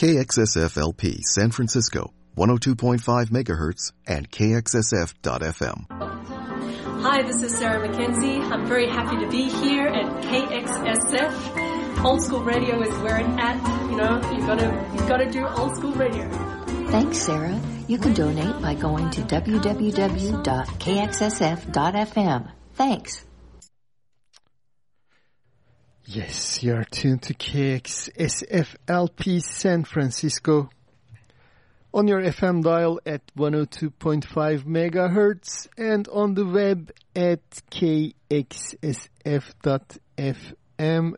KXSFLP San Francisco, 102.5 megahertz and KXSF.FM. Hi, this is Sarah McKenzie. I'm very happy to be here at KXSF. Old school radio is where it's at. You know, you've gotta, you've gotta do old school radio. Thanks, Sarah. You can donate by going to www.kxsf.fm. Thanks. Yes, you are tuned to KXSFLP San Francisco on your FM dial at 102.5 megahertz and on the web at kxsf.fm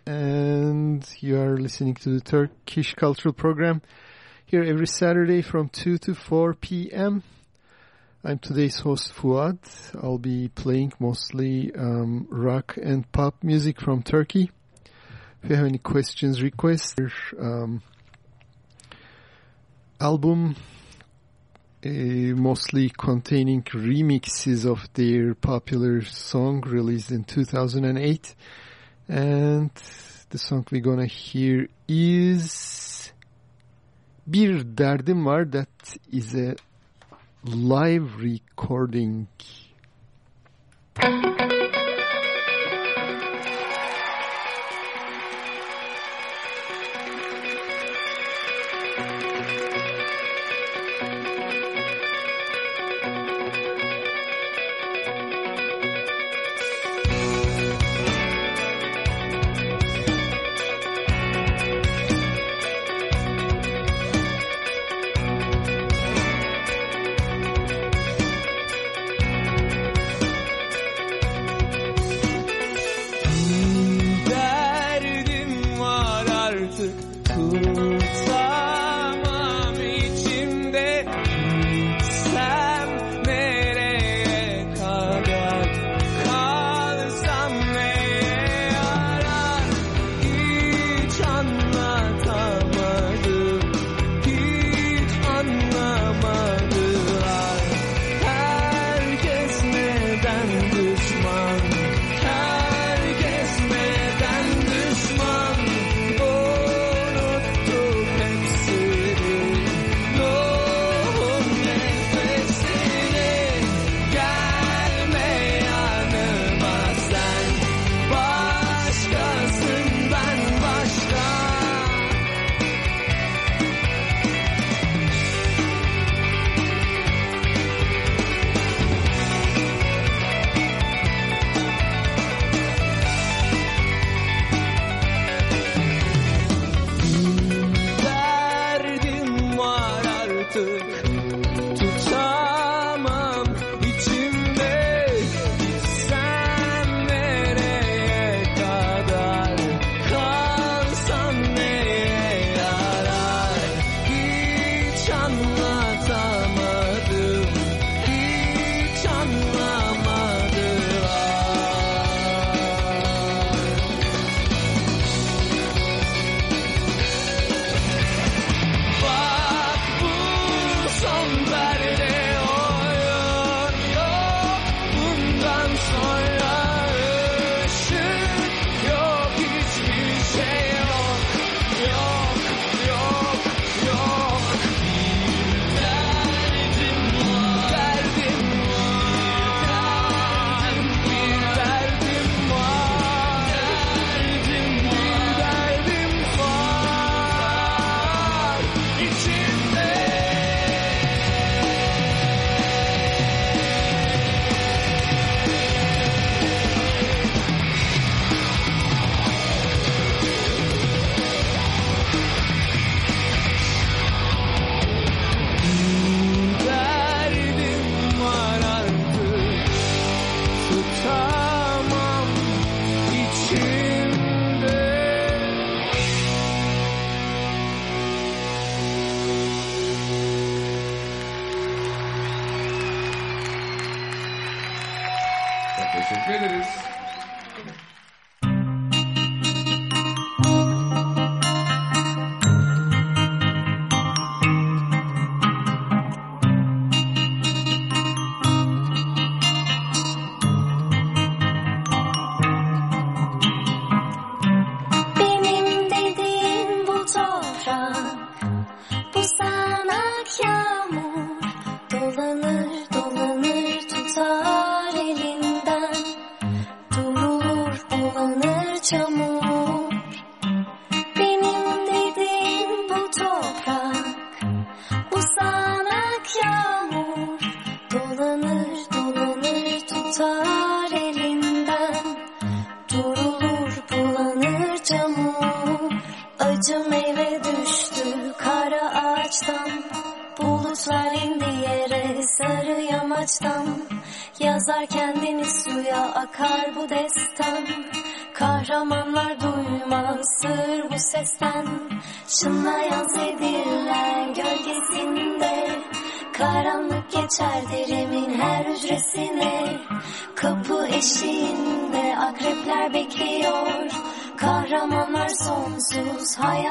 and you are listening to the Turkish Cultural Program here every Saturday from 2 to 4 p.m. I'm today's host Fuad. I'll be playing mostly um, rock and pop music from Turkey. If you have any questions, requests, um, album uh, mostly containing remixes of their popular song released in 2008. And the song we're gonna hear is Bir Derdim Var that is a live recording.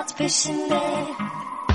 out fishing there.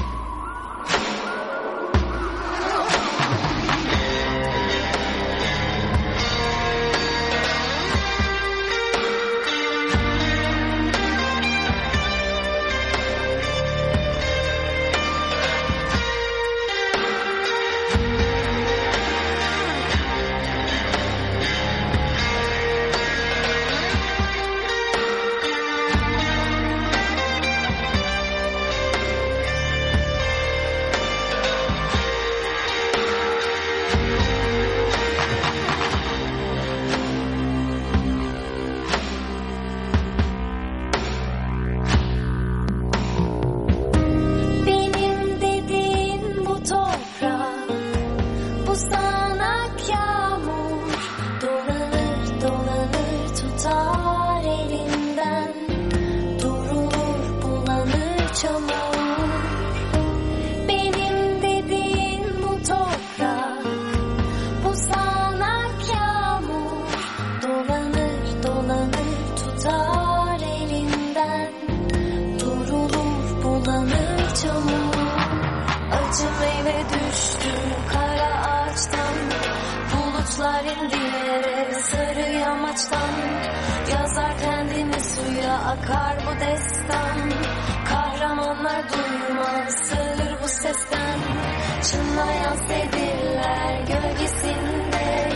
Açılmayan sedirler gölgesinde.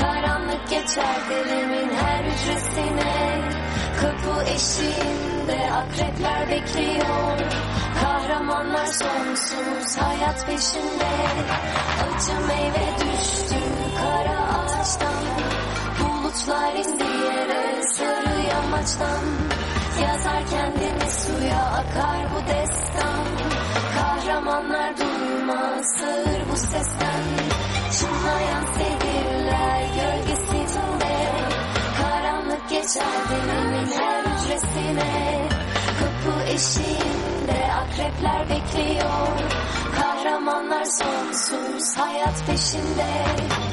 Karanlık geçer dilimin her hücresine Kapı eşiğinde akrepler bekliyor. Kahramanlar sonsuz hayat peşinde. Acı meyve düştü kara ağaçtan. Bulutlar indi yere sarı yamaçtan. Yazar kendini suya akar bu destan. Kahramanlar Çıkmaz bu sesten Çınlayan sevgililer gölgesi Karanlık geçer her hücresine. Kapı eşiğinde akrepler bekliyor. Kahramanlar sonsuz hayat peşinde.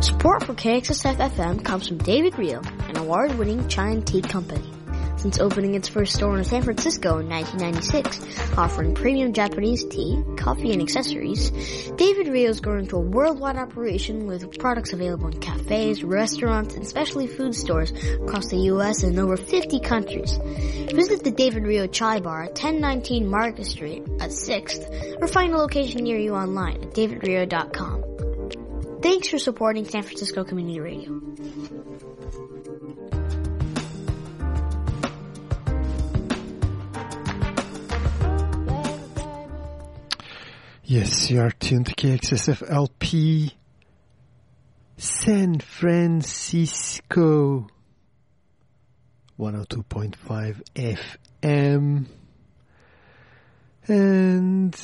Support for KXSF FM comes from David Rio, an award-winning China tea company. since opening its first store in San Francisco in 1996, offering premium Japanese tea, coffee, and accessories. David Rio has grown into a worldwide operation with products available in cafes, restaurants, and specialty food stores across the U.S. and over 50 countries. Visit the David Rio Chai Bar at 1019 Market Street at 6th or find a location near you online at davidrio.com. Thanks for supporting San Francisco Community Radio. Yes, you are tuned to KXSF LP San Francisco 102.5 FM. And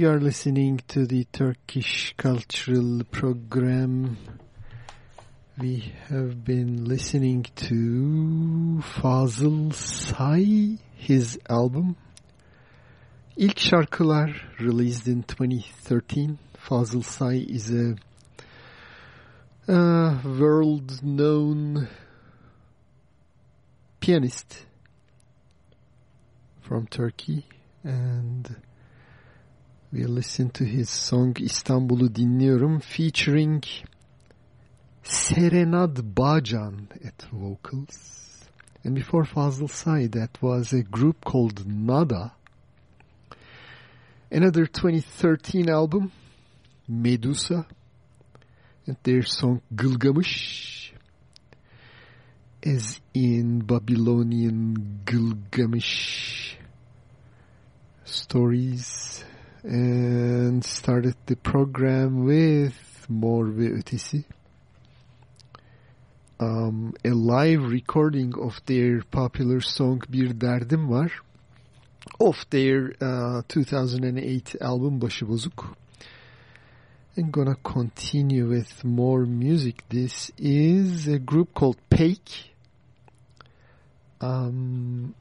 you are listening to the Turkish Cultural Program. We have been listening to Fazıl Say, his album İlk şarkılar released in 2013. Fazıl Say is a, a world-known pianist from Turkey and we listen to his song İstanbul'u dinliyorum featuring Serenad Bağcan at vocals. And before Fazıl Say that was a group called Nada. Another 2013 album, Medusa, and their song Gilgamesh, as in Babylonian Gilgamesh stories, and started the program with Mor ve Ötesi. Um, a live recording of their popular song Bir Derdim Var of their uh, 2008 album Başıbozuk. I'm gonna continue with more music. This is a group called Peyk. Um,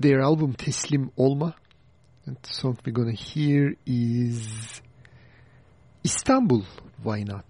their album Teslim Olma. And the song we're gonna hear is Istanbul. Why not?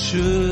Üstün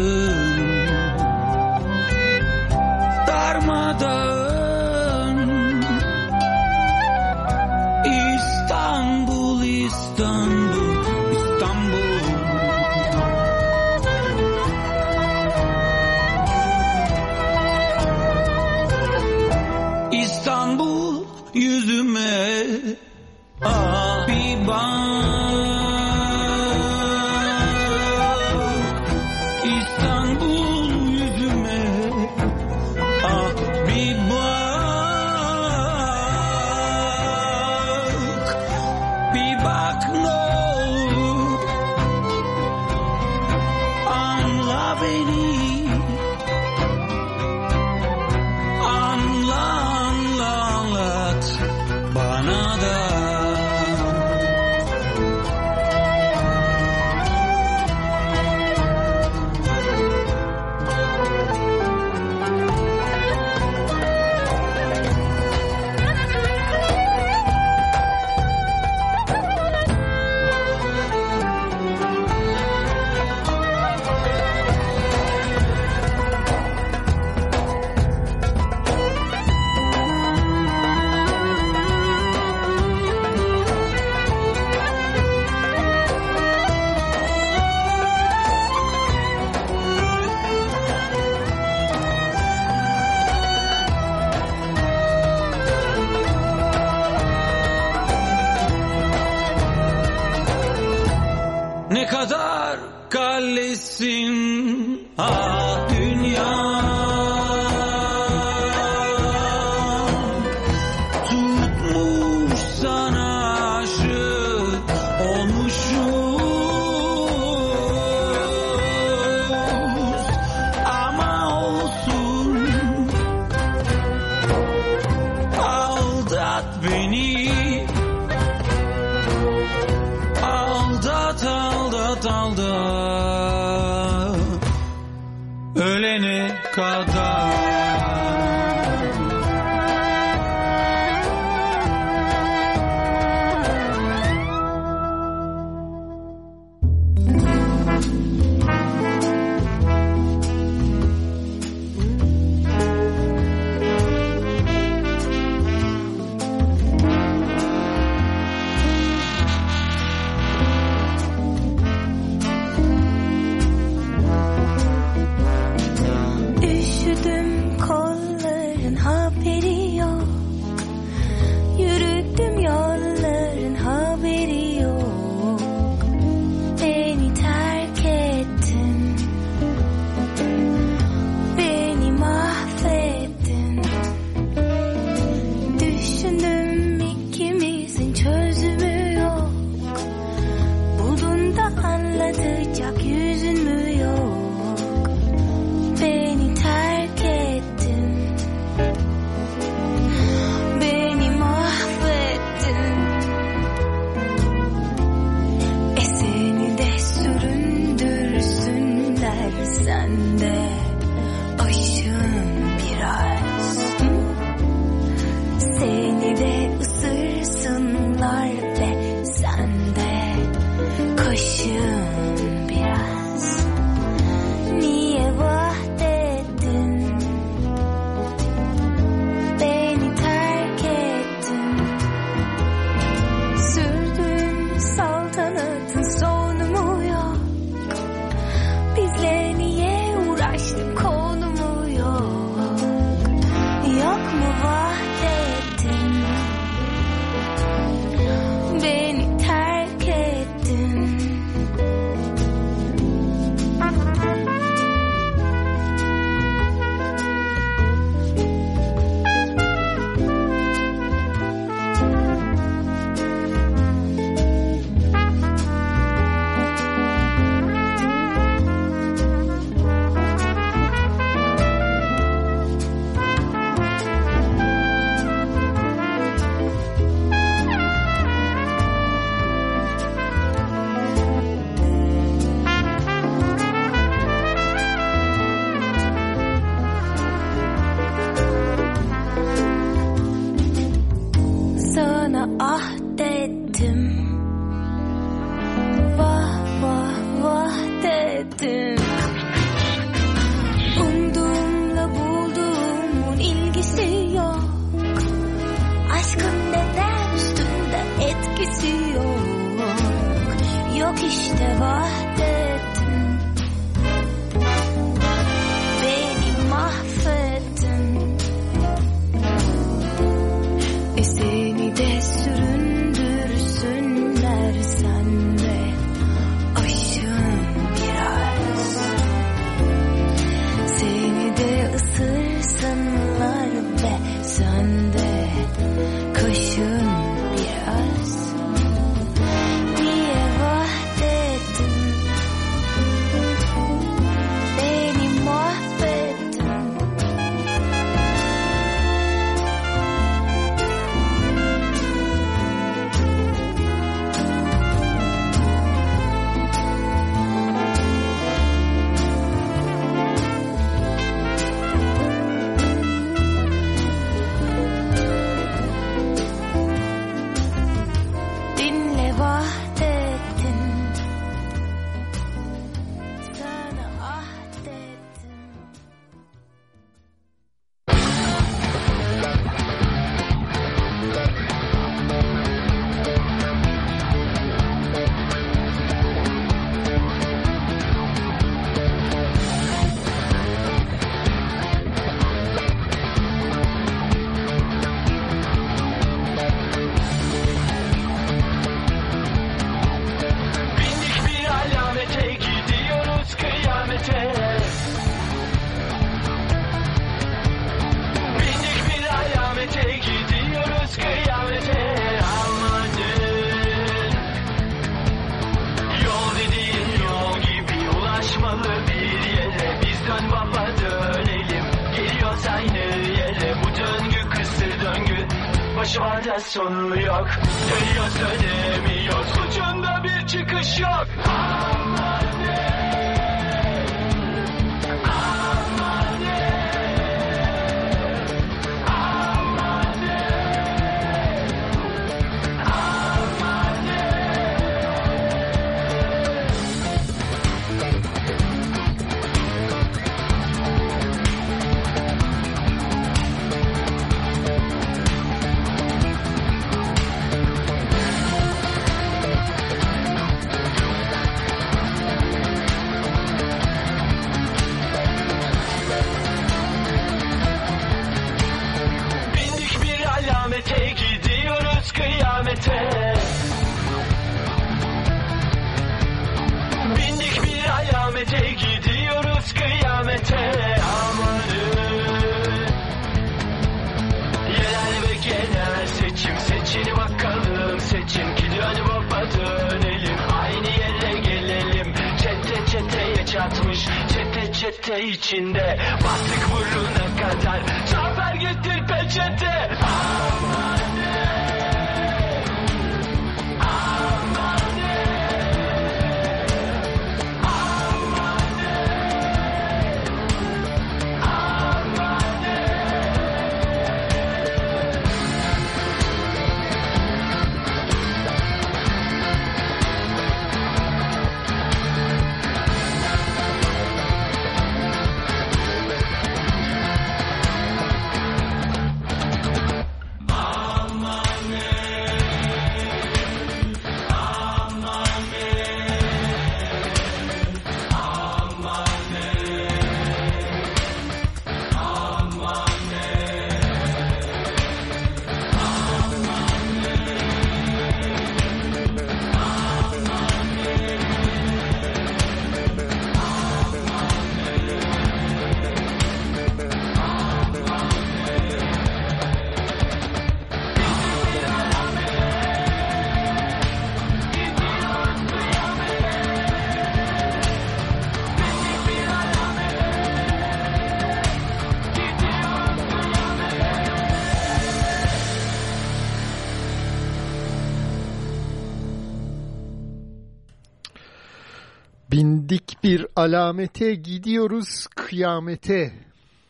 bir alamete gidiyoruz kıyamete.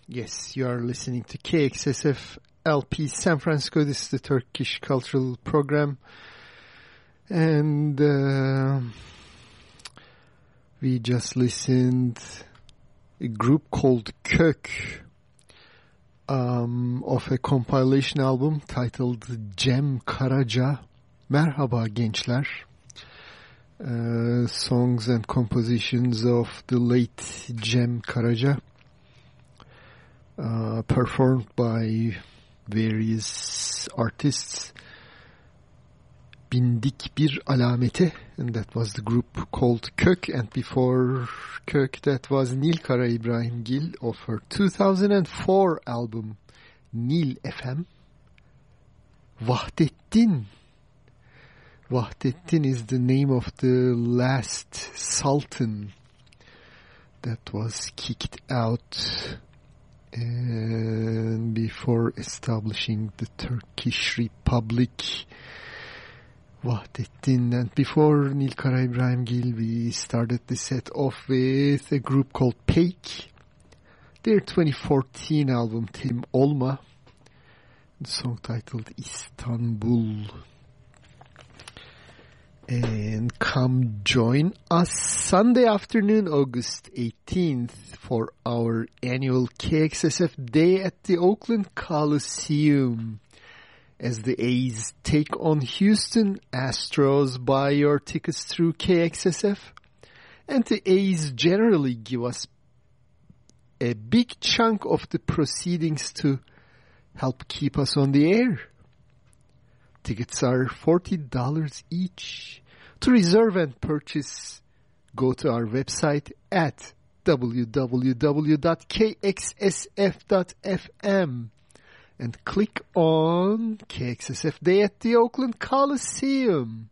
Yes, you are listening to KXSF LP San Francisco. This is the Turkish Cultural Program. And uh, we just listened a group called Kök um, of a compilation album titled Cem Karaca. Merhaba gençler. Uh, songs and compositions of the late Cem Karaca, uh, performed by various artists. Bindik bir alamete, and that was the group called Kök, and before Kök, that was Nil Karaibrahimgil of her 2004 album Nil FM. Vahdettin Vahdettin is the name of the last sultan that was kicked out and before establishing the Turkish Republic. Vahdettin and before Nil Karaibrahimgil we started the set off with a group called Peyk. Their 2014 album Tim Olma. The song titled Istanbul and come join us Sunday afternoon, August 18th for our annual KXSF Day at the Oakland Coliseum. As the A's take on Houston Astros, buy your tickets through KXSF. And the A's generally give us a big chunk of the proceedings to help keep us on the air. Tickets are $40 each. To reserve and purchase, go to our website at www.kxsf.fm and click on KXSF Day at the Oakland Coliseum.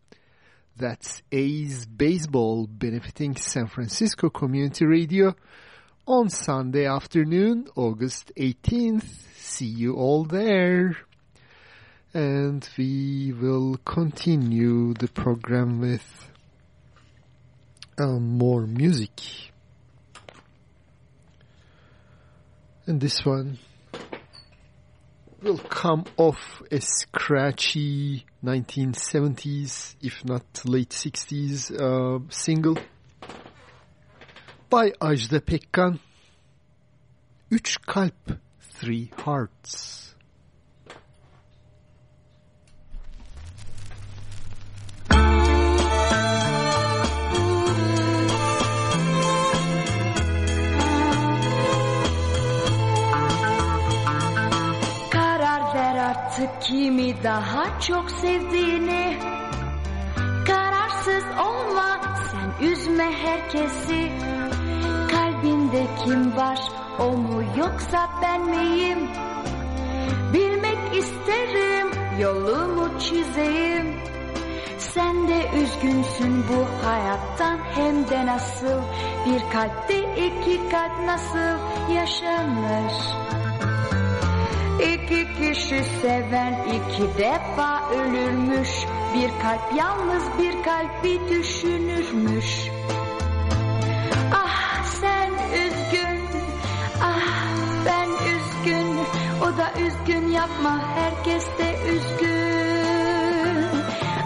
That's A's Baseball benefiting San Francisco Community Radio on Sunday afternoon, August 18th. See you all there. And we will continue the program with uh, more music. And this one will come off a scratchy 1970s, if not late 60s uh, single by Ajda Pekkan. Üç kalp, three hearts. Kimi daha çok sevdiğini. Kararsız olma sen üzme herkesi. Kalbinde kim var o mu yoksa ben miyim? Bilmek isterim yolumu çizeyim. Sen de üzgünsün bu hayattan hem de nasıl? Bir kalpte iki kalp nasıl yaşanır İki kişi seven iki defa ölürmüş. Bir kalp yalnız bir kalbi düşünürmüş. Ah sen üzgün. Ah ben üzgün. O da üzgün yapma herkes de üzgün.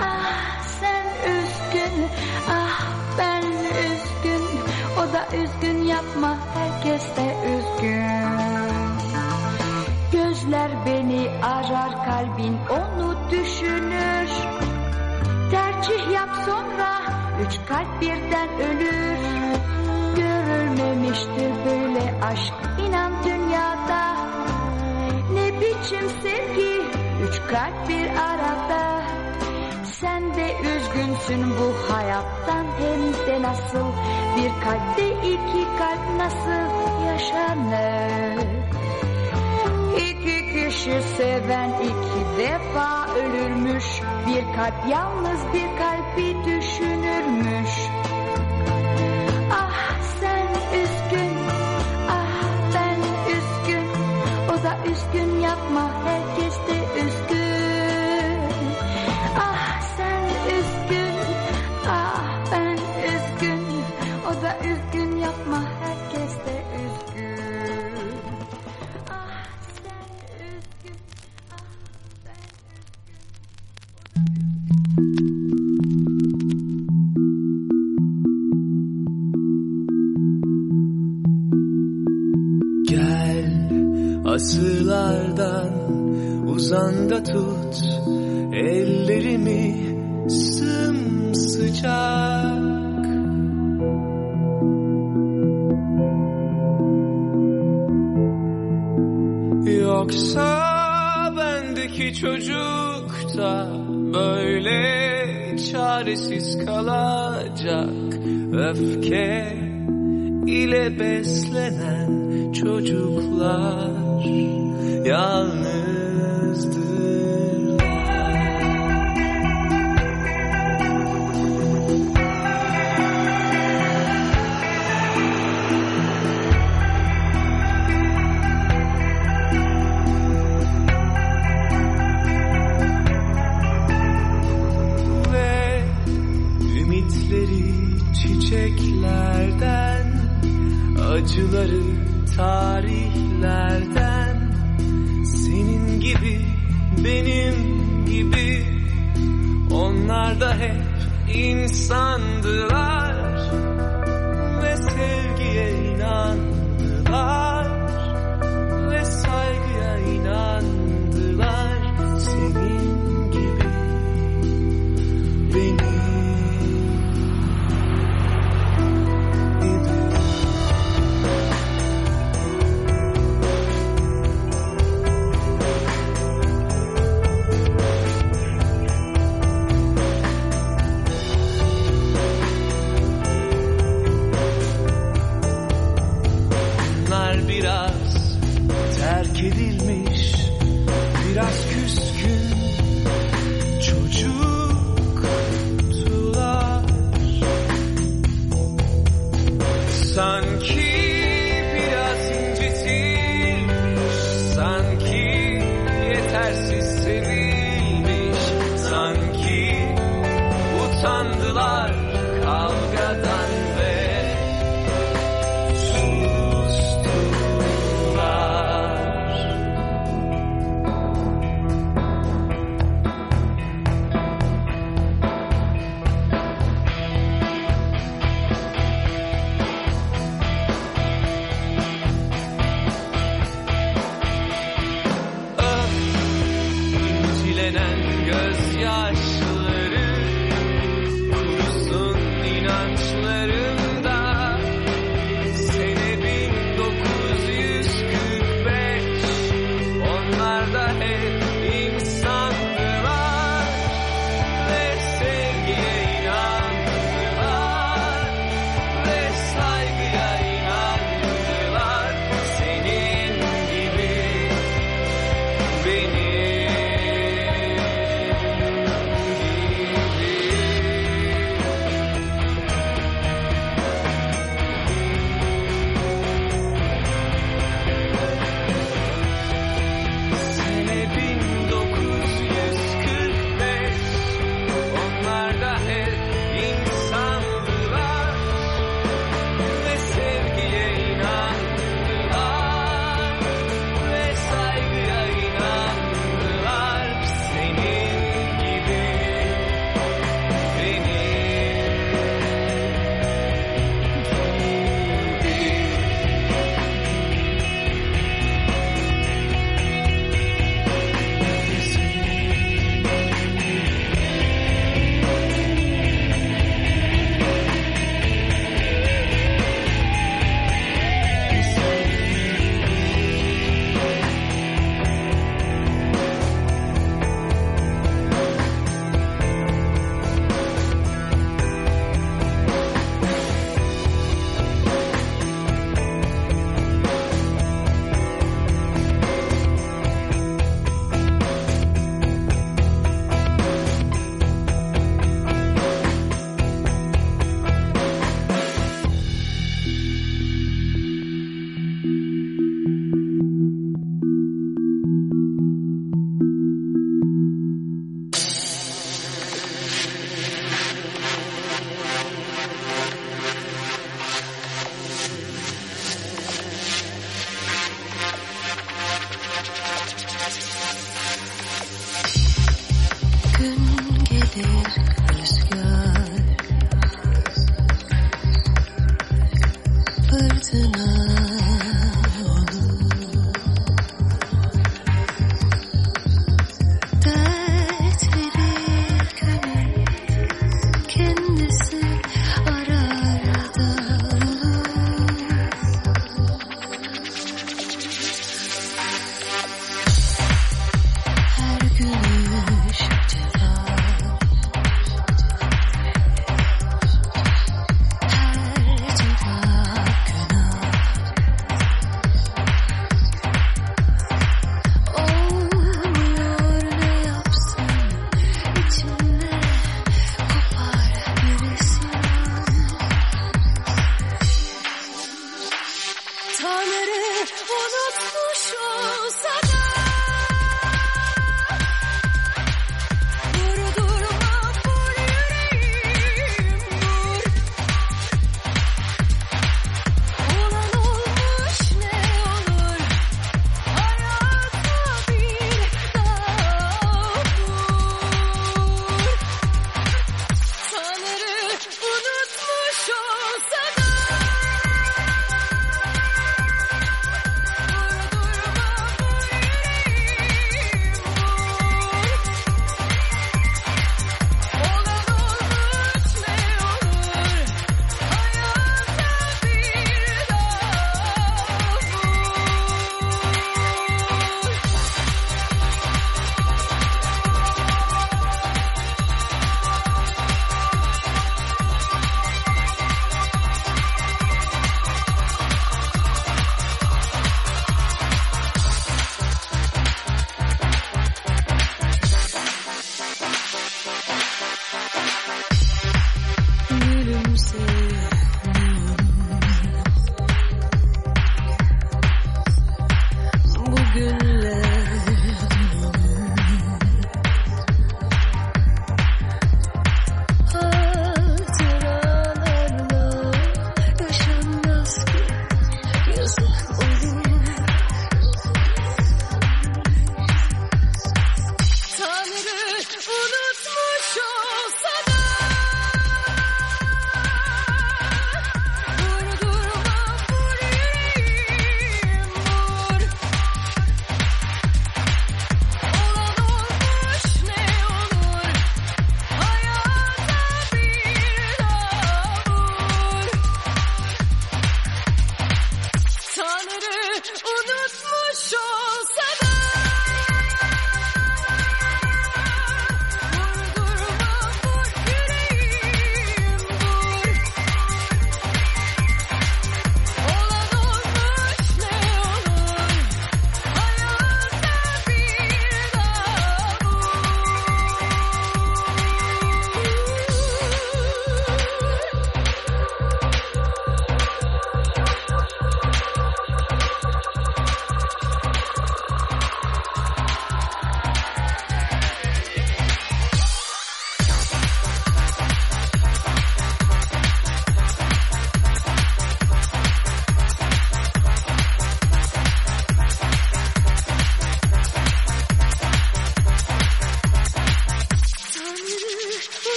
Ah sen üzgün. Ah ben üzgün. O da üzgün yapma herkes de üzgün Gözler beni arar kalbin onu düşünür. Tercih yap sonra üç kalp birden ölür. Görülmemiştir böyle aşk inan dünyada. Ne biçim sevgi üç kalp bir arada. Sen de üzgünsün bu hayattan hem de nasıl? Bir kalpte iki kalp nasıl yaşanır kişi seven iki defa ölürmüş. Bir kalp yalnız bir kalbi düşünürmüş asırlardan uzanda tut ellerimi sımsıcak. Yoksa bendeki çocuk da böyle çaresiz kalacak. Öfke ile beslenen çocuklar 眼泪 insandılar ve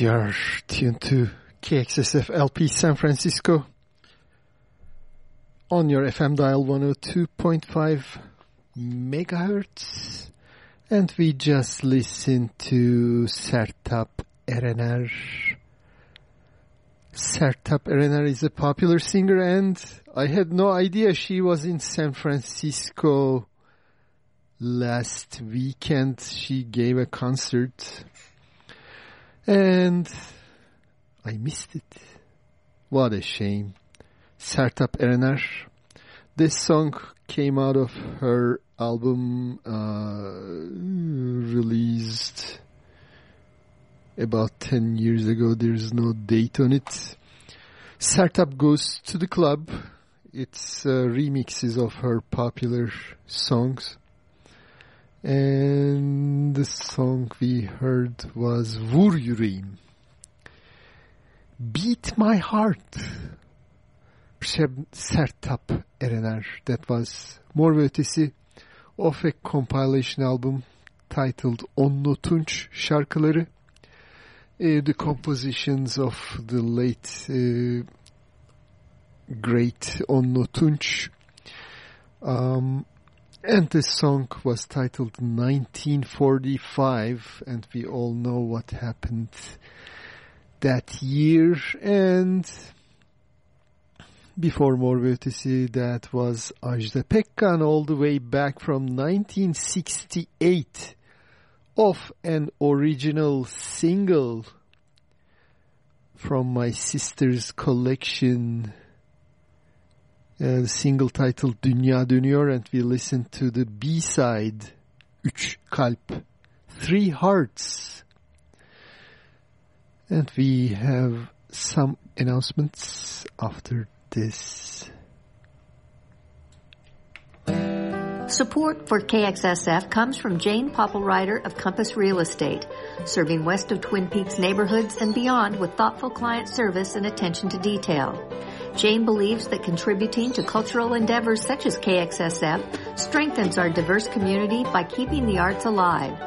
you're tuned to KXSF LP San Francisco on your FM dial 102.5 megahertz. And we just listened to Sertab Erener. Sertab Erener is a popular singer and I had no idea she was in San Francisco last weekend. She gave a concert and I missed it. What a shame. Sertab Erener. This song came out of her album uh, released about 10 years ago. There's no date on it. Sertab Goes to the Club. It's uh, remixes of her popular songs. And the song we heard was Vur. Beat My Heart. Şeb- Sertab Erener. That was Mor ve Ötesi of a compilation album titled Onno Tunç şarkıları. Uh, the compositions of the late uh, great Onno Tunç. Um, and this song was titled 1945 and we all know what happened that year. And before Mor ve that was Ajda Pekkan all the way back from 1968 of an original single from my sister's collection uh, single titled Dünya Dönüyor and we listened to the B-side Üç Kalp Three Hearts and we have some announcements after this. Support for KXSF comes from Jane Poppelreiter of Compass Real Estate, serving west of Twin Peaks neighborhoods and beyond with thoughtful client service and attention to detail. Jane believes that contributing to cultural endeavors such as KXSF strengthens our diverse community by keeping the arts alive.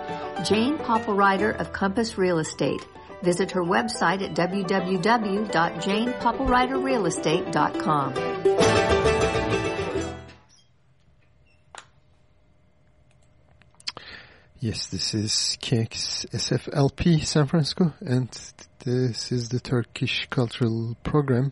Jane Poppelreiter of Compass Real Estate. Visit her website at www.janepoppelreiterrealestate.com. Yes, this is KXSFLP San Francisco, and this is the Turkish Cultural Program.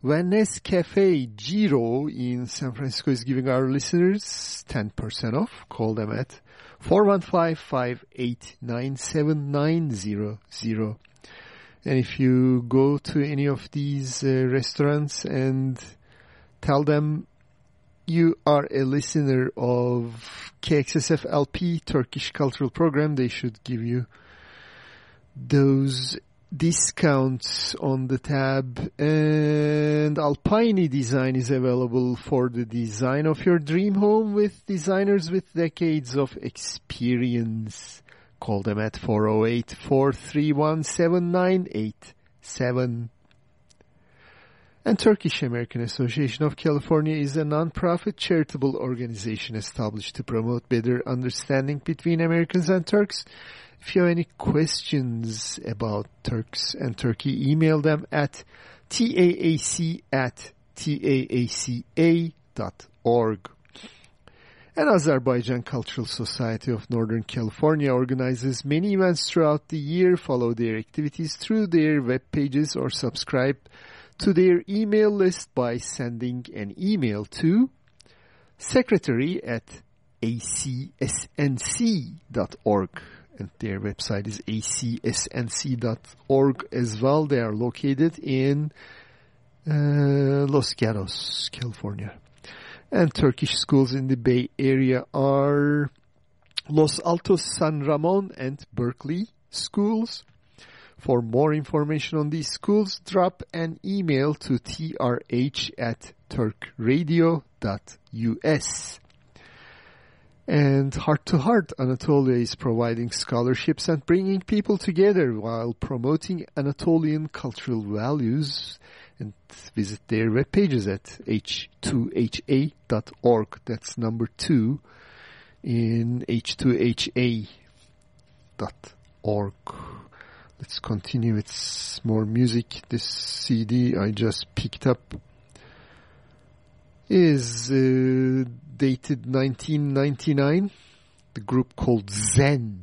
Venice Cafe Giro in San Francisco is giving our listeners 10% off. Call them at 415-589-7900. And if you go to any of these uh, restaurants and tell them you are a listener of KXSF LP Turkish Cultural Program, they should give you those discounts on the tab and Alpine Design is available for the design of your dream home with designers with decades of experience. Call them at 408-431-7987. And Turkish American Association of California is a non-profit charitable organization established to promote better understanding between Americans and Turks. If you have any questions about Turks and Turkey, email them at taac at taaca.org. And Azerbaijan Cultural Society of Northern California organizes many events throughout the year. Follow their activities through their web pages or subscribe to their email list by sending an email to secretary at acsnc.org. And their website is acsnc.org as well. They are located in uh, Los Gatos, California. And Turkish schools in the Bay Area are Los Altos, San Ramon, and Berkeley schools. For more information on these schools, drop an email to trh at turkradio.us. And Heart to Heart Anatolia is providing scholarships and bringing people together while promoting Anatolian cultural values. And visit their web pages at h2ha.org. That's number two in h2ha.org. Let's continue with more music. This CD I just picked up is uh, dated 1999. The group called Zen.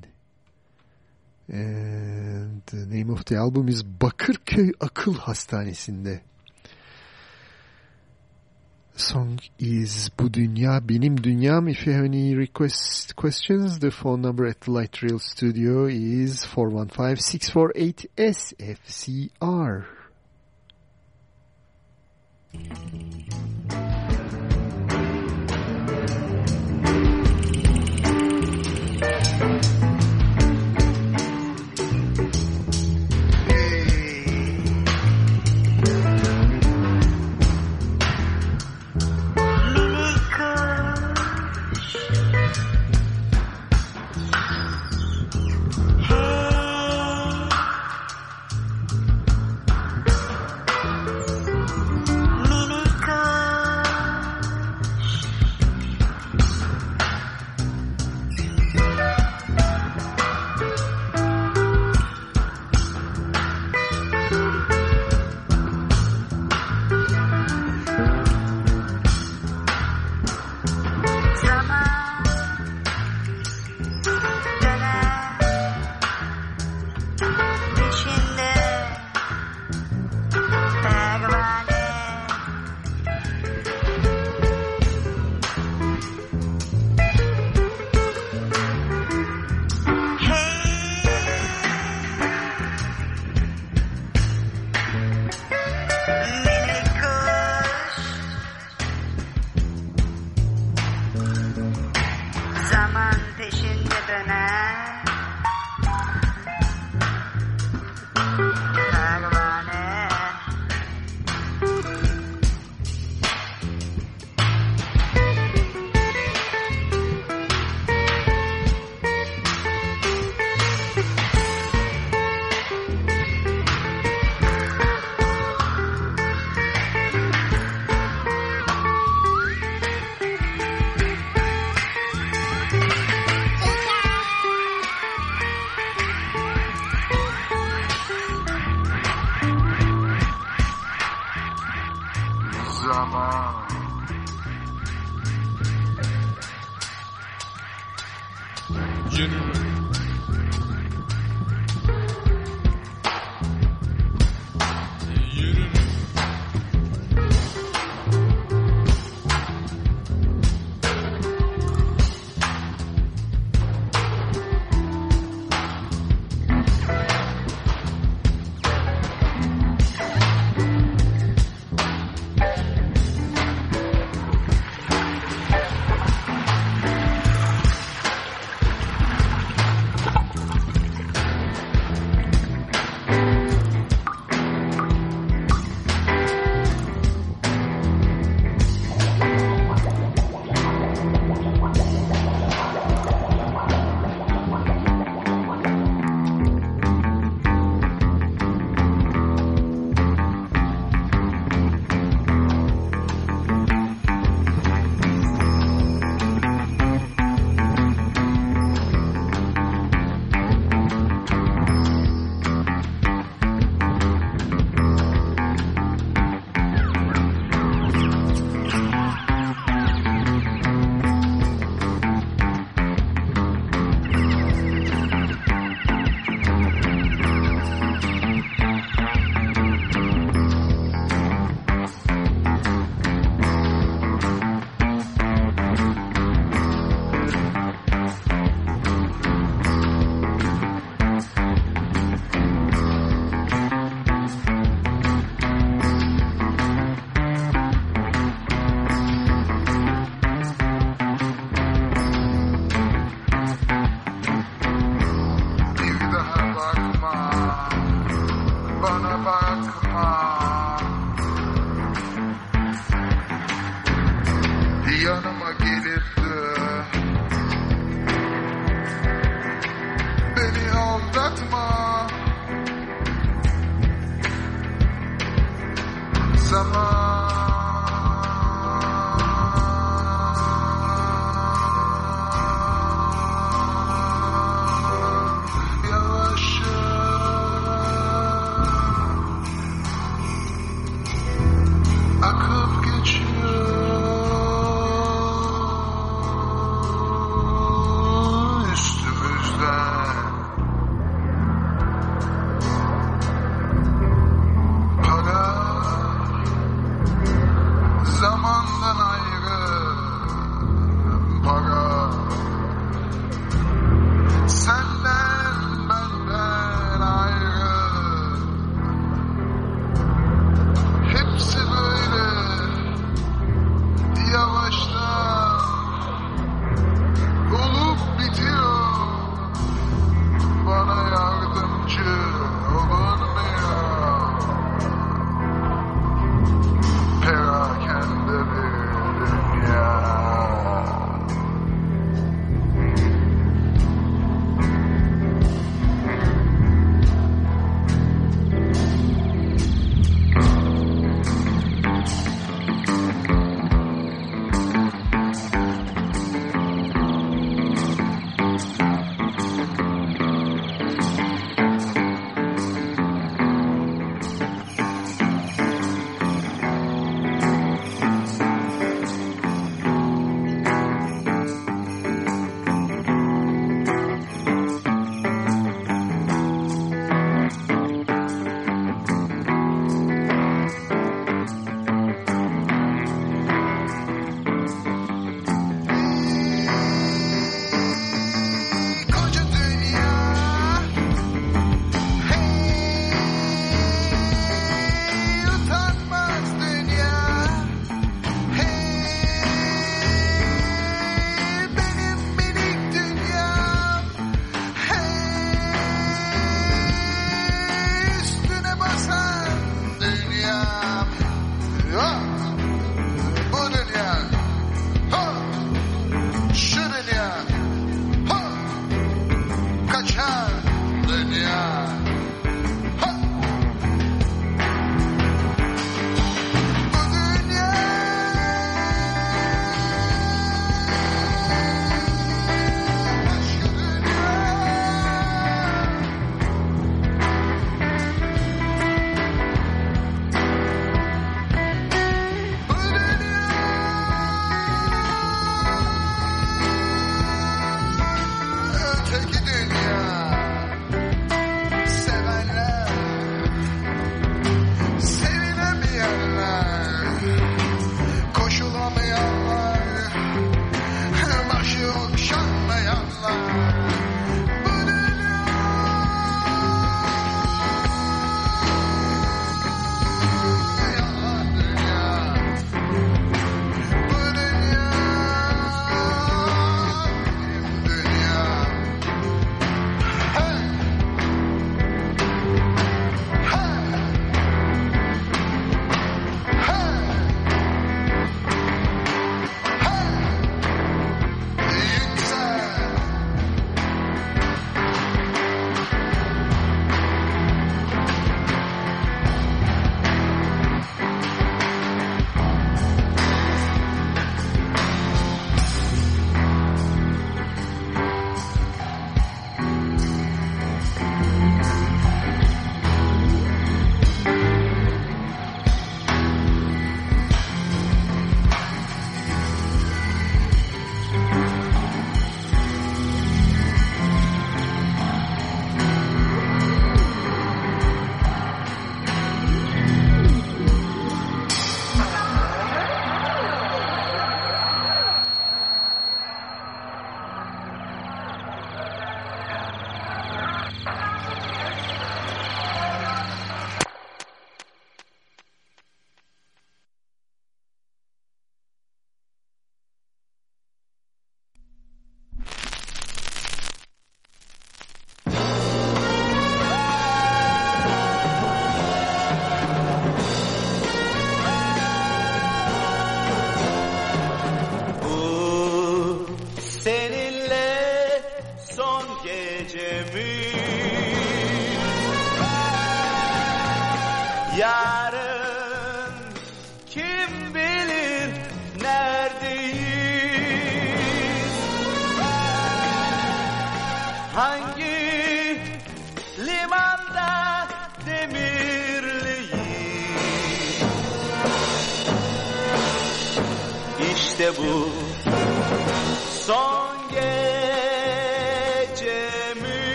And the name of the album is Bakırköy Akıl Hastanesi'nde. The song is Bu Dünya Benim Dünyam. If you have any requests, questions, the phone number at Light Rail Studio is 415-648-SFCR.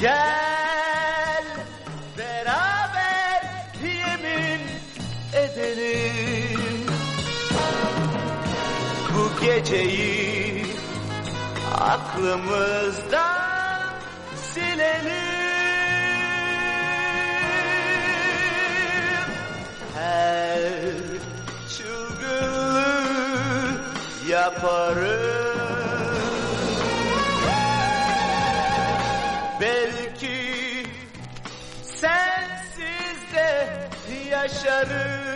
Gel beraber yemin edelim. Bu geceyi aklımızdan silelim. Her çılgınlığı yaparım yaşarım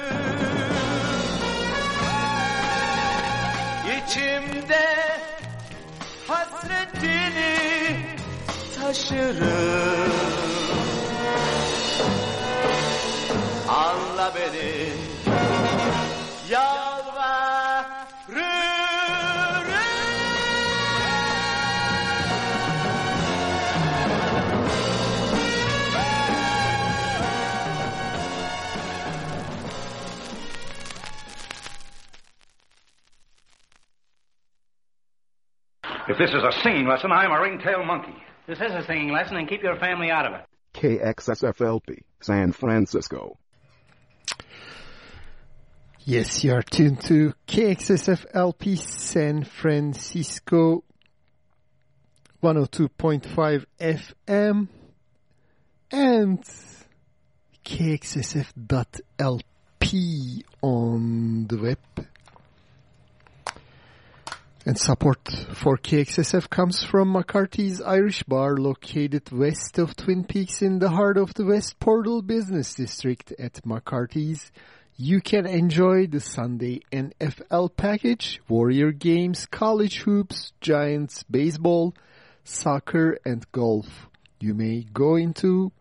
İçimde hasretini taşırım. Anla beni If this is a singing lesson, I'm a ringtail monkey. This is a singing lesson, and keep your family out of it. KXSFLP, San Francisco. Yes, you are tuned to KXSFLP San Francisco 102.5 FM and KXSF.LP on the web. And support for KXSF comes from McCarthy's Irish Bar located west of Twin Peaks in the heart of the West Portal Business District at McCarthy's. You can enjoy the Sunday NFL package, Warrior games, college hoops, Giants baseball, soccer and golf. You may go into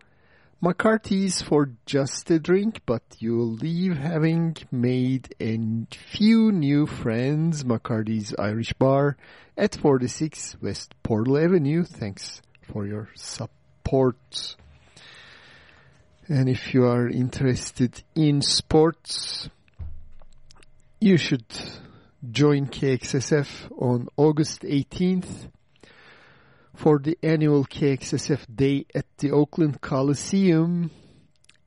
McCarthy's for just a drink, but you'll leave having made a few new friends. McCarthy's Irish Bar at 46 West Portal Avenue. Thanks for your support. And if you are interested in sports, you should join KXSF on August 18th for the annual KXSF Day at the Oakland Coliseum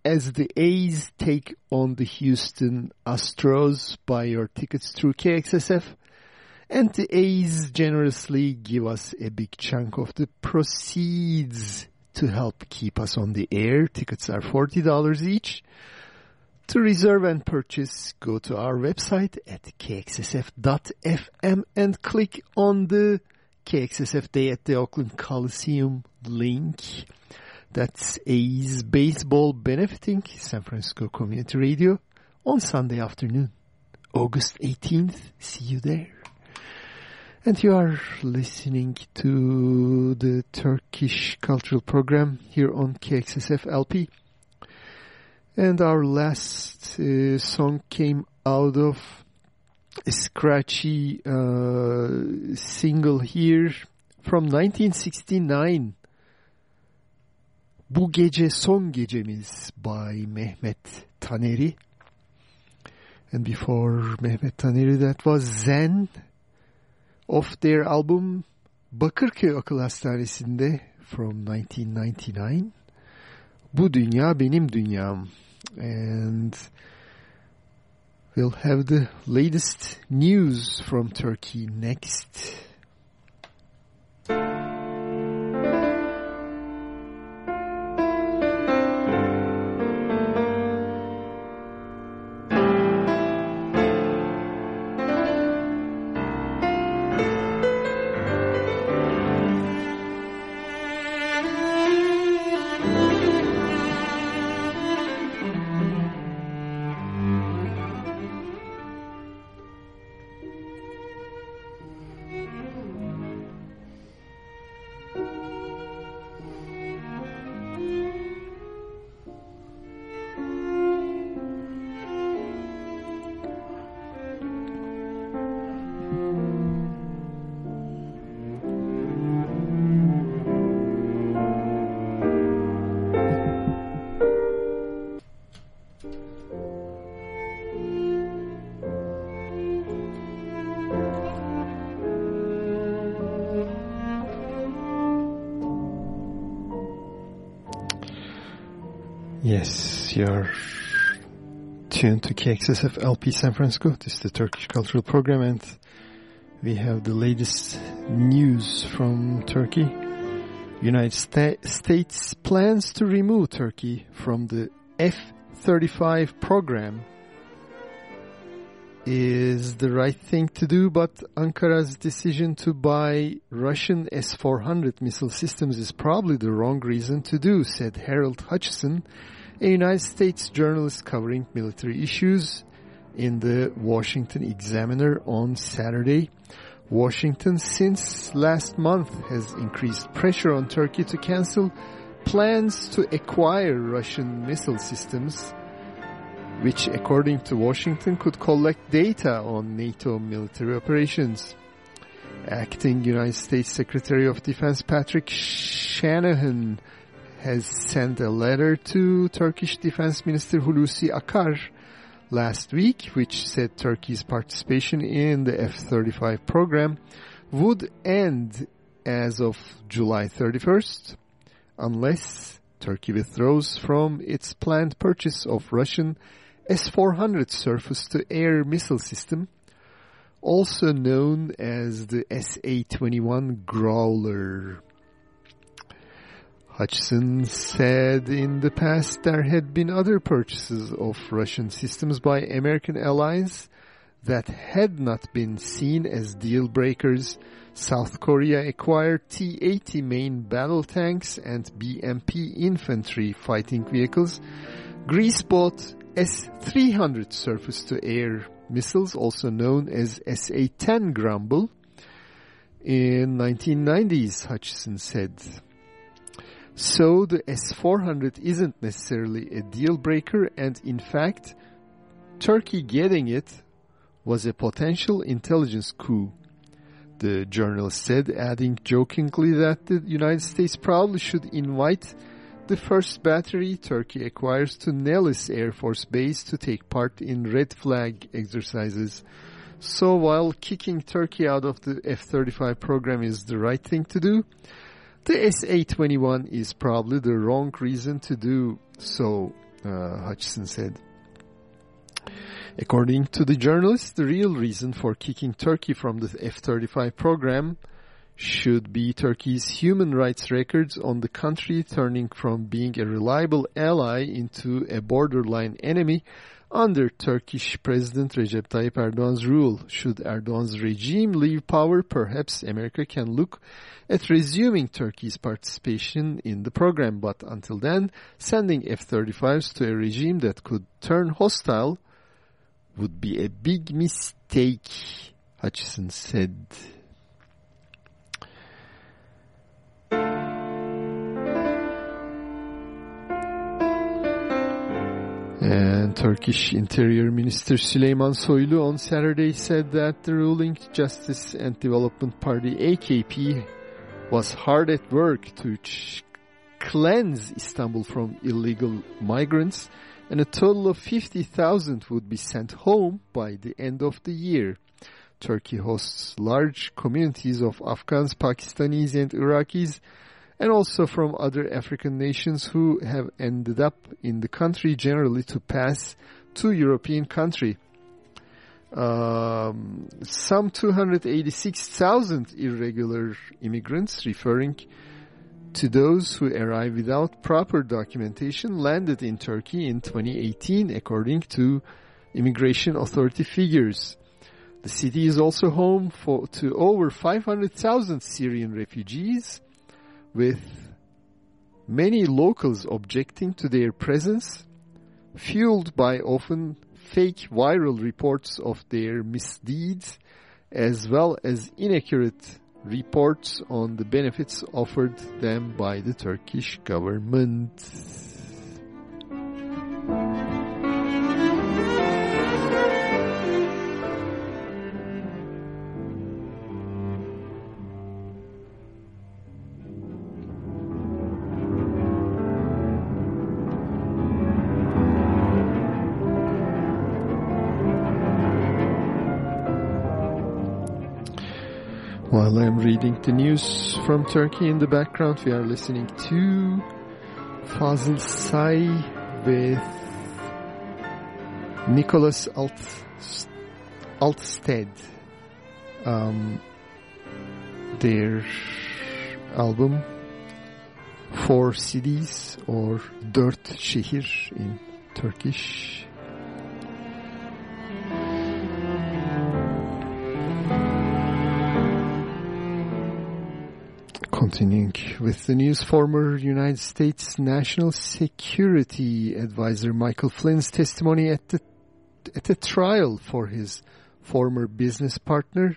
as the A's take on the Houston Astros. Buy your tickets through KXSF and the A's generously give us a big chunk of the proceeds to help keep us on the air. Tickets are $40 each. To reserve and purchase, go to our website at kxsf.fm and click on the KXSF Day at the Oakland Coliseum link. That's A's Baseball benefiting San Francisco Community Radio on Sunday afternoon, August 18th. See you there. And you are listening to the Turkish Cultural Program here on KXSF LP. And our last uh, song came out of scratchy uh, single here from 1969. Bu Gece Son Gecemiz by Mehmet Taneri. And before Mehmet Taneri that was Zen of their album Bakırköy Akıl Hastanesi'nde from 1999. Bu dünya benim dünyam. And we'll have the latest news from Turkey next. KXSF LP San Francisco. This is the Turkish Cultural Program and we have the latest news from Turkey. United Sta- States plans to remove Turkey from the F-35 program is the right thing to do, but Ankara's decision to buy Russian S-400 missile systems is probably the wrong reason to do, said Harold Hutchison, a United States journalist covering military issues in the Washington Examiner on Saturday. Washington, since last month, has increased pressure on Turkey to cancel plans to acquire Russian missile systems which according to Washington could collect data on NATO military operations. Acting United States Secretary of Defense Patrick Shanahan has sent a letter to Turkish Defense Minister Hulusi Akar last week, which said Turkey's participation in the F-35 program would end as of July 31st, unless Turkey withdraws from its planned purchase of Russian S-400 surface-to-air missile system, also known as the SA-21 Growler. Hutchison said in the past there had been other purchases of Russian systems by American allies that had not been seen as deal breakers. South Korea acquired T-80 main battle tanks and BMP infantry fighting vehicles. Greece bought S-300 surface-to-air missiles, also known as SA-10 Grumble, in 1990s, Hutchison said. So the S-400 isn't necessarily a deal breaker and in fact, Turkey getting it was a potential intelligence coup. The journalist said, adding jokingly that the United States probably should invite the first battery Turkey acquires to Nellis Air Force Base to take part in red flag exercises. So while kicking Turkey out of the F-35 program is the right thing to do, the SA-21 is probably the wrong reason to do so, uh, Hutchison said. According to the journalist, the real reason for kicking Turkey from the F-35 program should be Turkey's human rights records on the country turning from being a reliable ally into a borderline enemy under Turkish President Recep Tayyip Erdogan's rule. Should Erdogan's regime leave power, perhaps America can look at resuming Turkey's participation in the program. But until then, sending F-35s to a regime that could turn hostile would be a big mistake, Hutchison said. And Turkish Interior Minister Süleyman Soylu on Saturday said that the ruling Justice and Development Party AKP was hard at work to cleanse Istanbul from illegal migrants and a total of 50,000 would be sent home by the end of the year. Turkey hosts large communities of Afghans, Pakistanis and Iraqis and also from other African nations who have ended up in the country generally to pass to European country. Um, some 286,000 irregular immigrants, referring to those who arrive without proper documentation, landed in Turkey in 2018, according to immigration authority figures. The city is also home for, to over 500,000 Syrian refugees, with many locals objecting to their presence, fueled by often fake viral reports of their misdeeds, as well as inaccurate reports on the benefits offered them by the Turkish government. While I'm reading the news from Turkey in the background, we are listening to Fazıl Say with Nicolas Alt, Altstaedt. Um, their album Four Cities or Dört Şehir in Turkish. Continuing with the news, former United States National Security Advisor Michael Flynn's testimony at the at a trial for his former business partner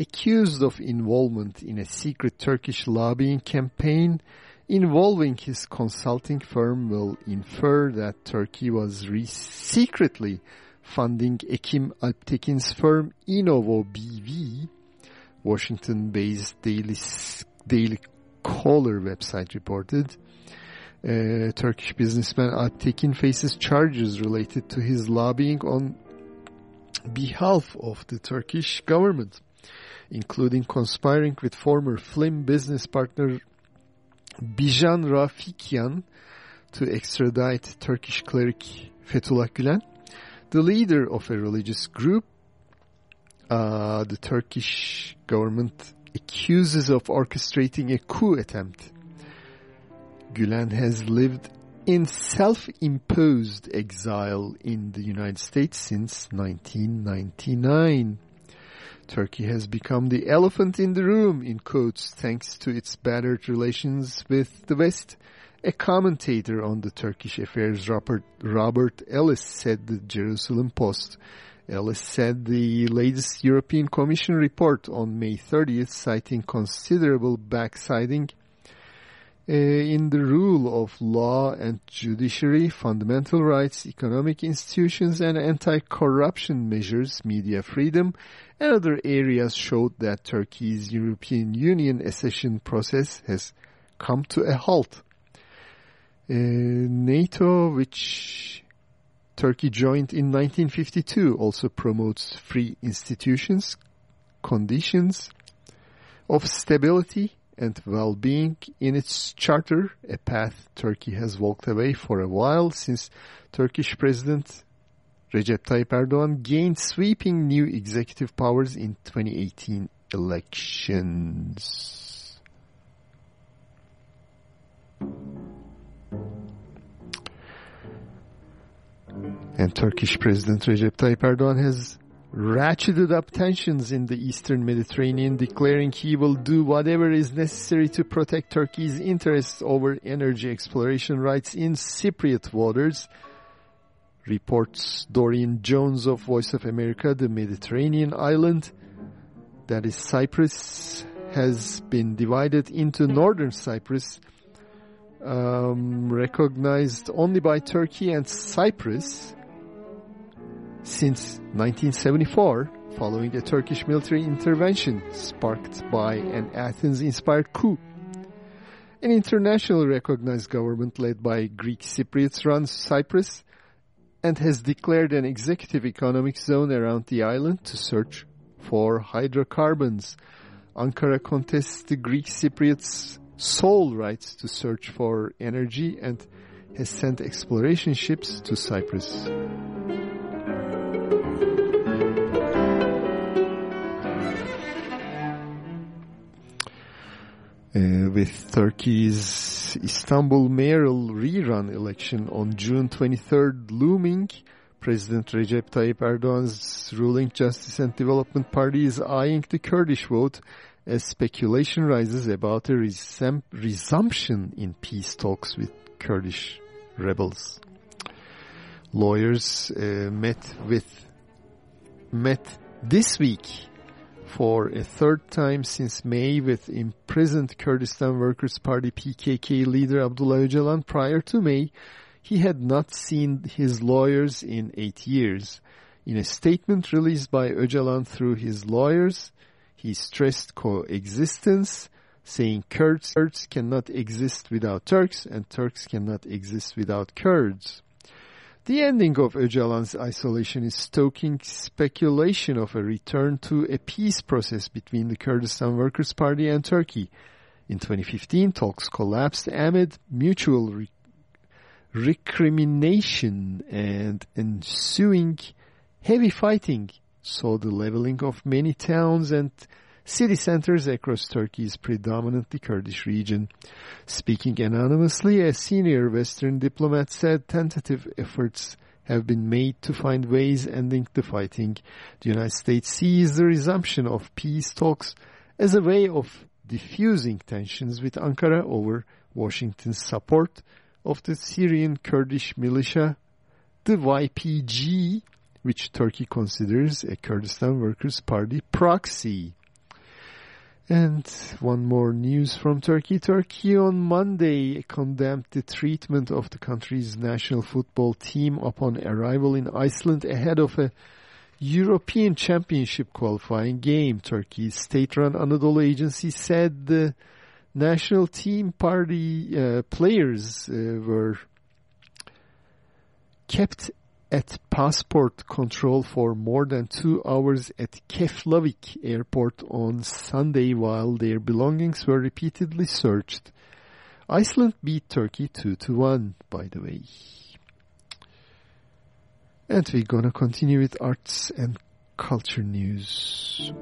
accused of involvement in a secret Turkish lobbying campaign involving his consulting firm will infer that Turkey was secretly funding Ekim Alptekin's firm Inovo BV, Washington-based Daily, Daily Caller website reported. Uh, Turkish businessman Alptekin faces charges related to his lobbying on behalf of the Turkish government, including conspiring with former Flynn business partner Bijan Rafiekian to extradite Turkish cleric Fethullah Gülen, the leader of a religious group. Uh, the Turkish government accuses of orchestrating a coup attempt. Gülen has lived in self-imposed exile in the United States since 1999. Turkey has become the elephant in the room, in quotes, thanks to its battered relations with the West. A commentator on the Turkish affairs, Robert, Robert Ellis, said the Jerusalem Post. Ellis said the latest European Commission report on May 30th, citing considerable backsliding uh, in the rule of law and judiciary, fundamental rights, economic institutions, and anti-corruption measures, media freedom, and other areas showed that Turkey's European Union accession process has come to a halt. Uh, NATO, which Turkey joined in 1952, also promotes free institutions, conditions of stability and well-being in its charter, a path Turkey has walked away for a while since Turkish President Recep Tayyip Erdogan gained sweeping new executive powers in 2018 elections. And Turkish President Recep Tayyip Erdogan has ratcheted up tensions in the eastern Mediterranean, declaring he will do whatever is necessary to protect Turkey's interests over energy exploration rights in Cypriot waters. Reports Dorian Jones of Voice of America, the Mediterranean island, that is Cyprus, has been divided into northern Cyprus, um, recognized only by Turkey and Cyprus since 1974, following a Turkish military intervention sparked by an Athens-inspired coup. An internationally recognized government led by Greek Cypriots runs Cyprus and has declared an executive economic zone around the island to search for hydrocarbons. Ankara contests the Greek Cypriots' sole rights to search for energy and has sent exploration ships to Cyprus. Uh, with Turkey's Istanbul mayoral rerun election on June 23rd looming, President Recep Tayyip Erdogan's ruling Justice and Development Party is eyeing the Kurdish vote as speculation rises about a resum resumption in peace talks with Kurdish rebels. Lawyers uh, met with met this week for a third time since May with imprisoned Kurdistan Workers' Party PKK leader Abdullah Öcalan. Prior to May, he had not seen his lawyers in eight years. In a statement released by Öcalan through his lawyers, he stressed coexistence, saying Kurds, Kurds cannot exist without Turks and Turks cannot exist without Kurds. The ending of Öcalan's isolation is stoking speculation of a return to a peace process between the Kurdistan Workers' Party and Turkey. In 2015, talks collapsed amid mutual re recrimination and ensuing heavy fighting saw the leveling of many towns and city centers across Turkey's predominantly Kurdish region. Speaking anonymously, a senior Western diplomat said tentative efforts have been made to find ways ending the fighting. The United States sees the resumption of peace talks as a way of diffusing tensions with Ankara over Washington's support of the Syrian Kurdish militia, the YPG, which Turkey considers a Kurdistan Workers' Party proxy. And one more news from Turkey. Turkey on Monday condemned the treatment of the country's national football team upon arrival in Iceland ahead of a European Championship qualifying game. Turkey's state-run Anadolu agency said the national team party uh, players uh, were kept at passport control for more than two hours at Keflavik airport on Sunday while their belongings were repeatedly searched. Iceland beat Turkey 2 to 1, by the way. And we're gonna continue with arts and culture news.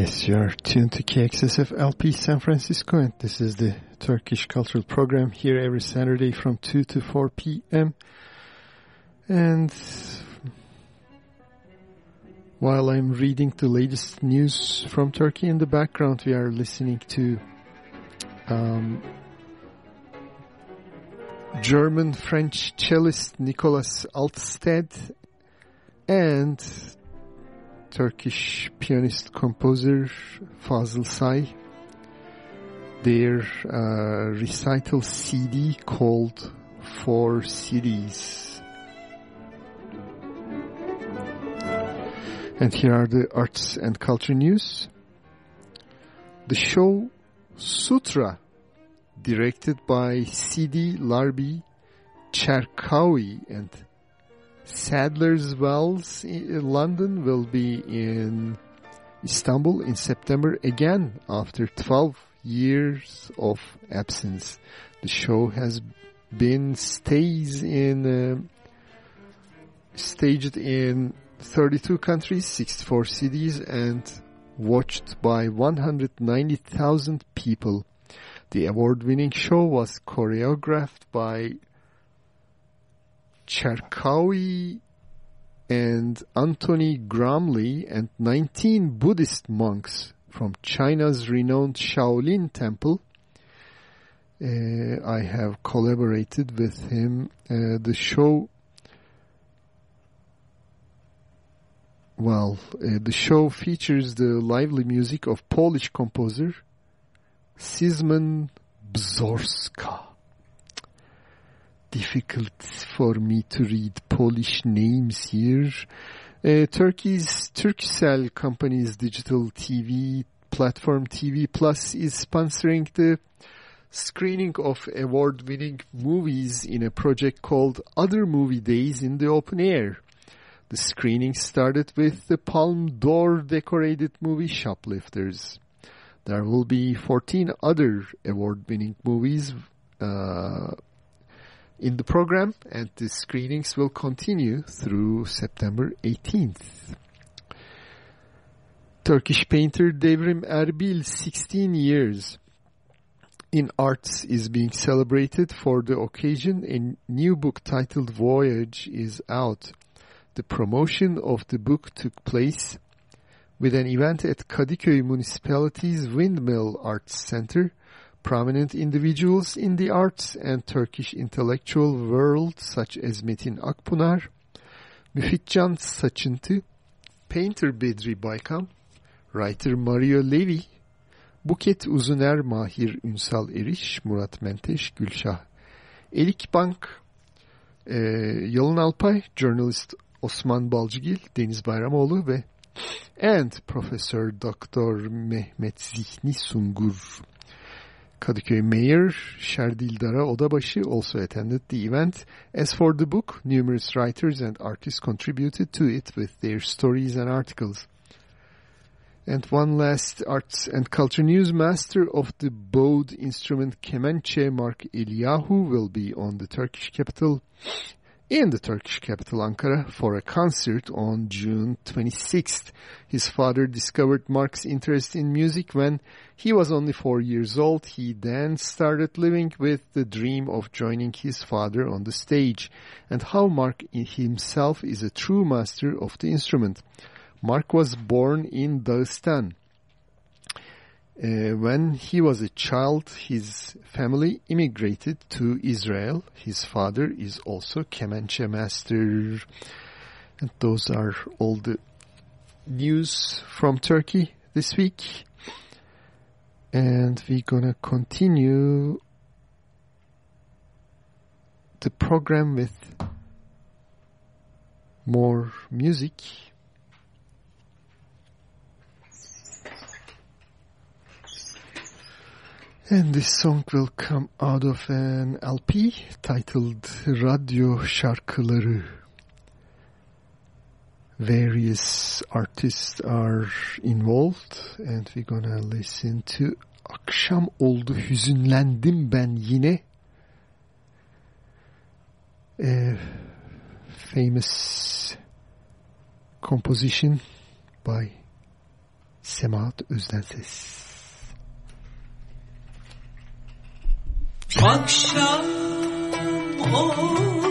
Yes, you are tuned to KXSF LP San Francisco, and this is the Turkish Cultural Program here every Saturday from 2 to 4 p.m. And while I'm reading the latest news from Turkey in the background, we are listening to um, German-French cellist Nicolas Altstaedt and Turkish pianist composer Fazıl Say. Their uh, recital CD called Four Cities. And here are the arts and culture news. The show Sutra, directed by Sidi Larbi Cherkaoui and Sadler's Wells London will be in Istanbul in September again after 12 years of absence. The show has been stays in uh, staged in 32 countries, 64 cities and watched by 190,000 people. The award-winning show was choreographed by Cherkaoui and Antony Gormley and 19 Buddhist monks from China's renowned Shaolin Temple. Uh, I have collaborated with him. Uh, the show Well, uh, the show features the lively music of Polish composer Szymon Brzóska. Difficult for me to read Polish names here. Uh, Turkey's Turkcell company's digital TV platform TV Plus is sponsoring the screening of award-winning movies in a project called Other Movie Days in the Open Air. The screening started with the Palme d'Or decorated movie Shoplifters. There will be 14 other award-winning movies uh, in the program and the screenings will continue through September 18th. Turkish painter Devrim Erbil, 16 years in arts is being celebrated for the occasion. A new book titled Voyage is out. The promotion of the book took place with an event at Kadıköy Municipality's Windmill Arts Center. Prominent individuals in the arts and Turkish intellectual world such as Metin Akpınar, Müfitcan Saçıntı, painter Bedri Baykam, writer Mario Levi, Buket Uzuner Mahir Ünsal Eriş, Murat Menteş, Gülşah Elik Bank, e, Yalın Alpay, journalist Osman Balcıgil, Deniz Bayramoğlu ve and Professor Dr. Mehmet Zihni Sungur. Kadıköy Mayor Şerdil Dara Odabaşı also attended the event. As for the book, numerous writers and artists contributed to it with their stories and articles. And one last arts and culture news. Master of the bowed instrument Kemençe Mark Eliyahu will be on the Turkish capital, in the Turkish capital Ankara for a concert on June 26th. His father discovered Mark's interest in music when he was only four years old. He then started living with the dream of joining his father on the stage and how Mark himself is a true master of the instrument. Mark was born in Dagestan. Uh, when he was a child, his family immigrated to Israel. His father is also Kemençe master. And those are all the news from Turkey this week. And we're gonna continue the program with more music. And this song will come out of an LP titled Radyo Şarkıları. Various artists are involved and we're gonna listen to Akşam oldu hüzünlendim ben yine. A famous composition by Semahat Özdenses. Akşam oldu oh.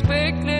Sensiz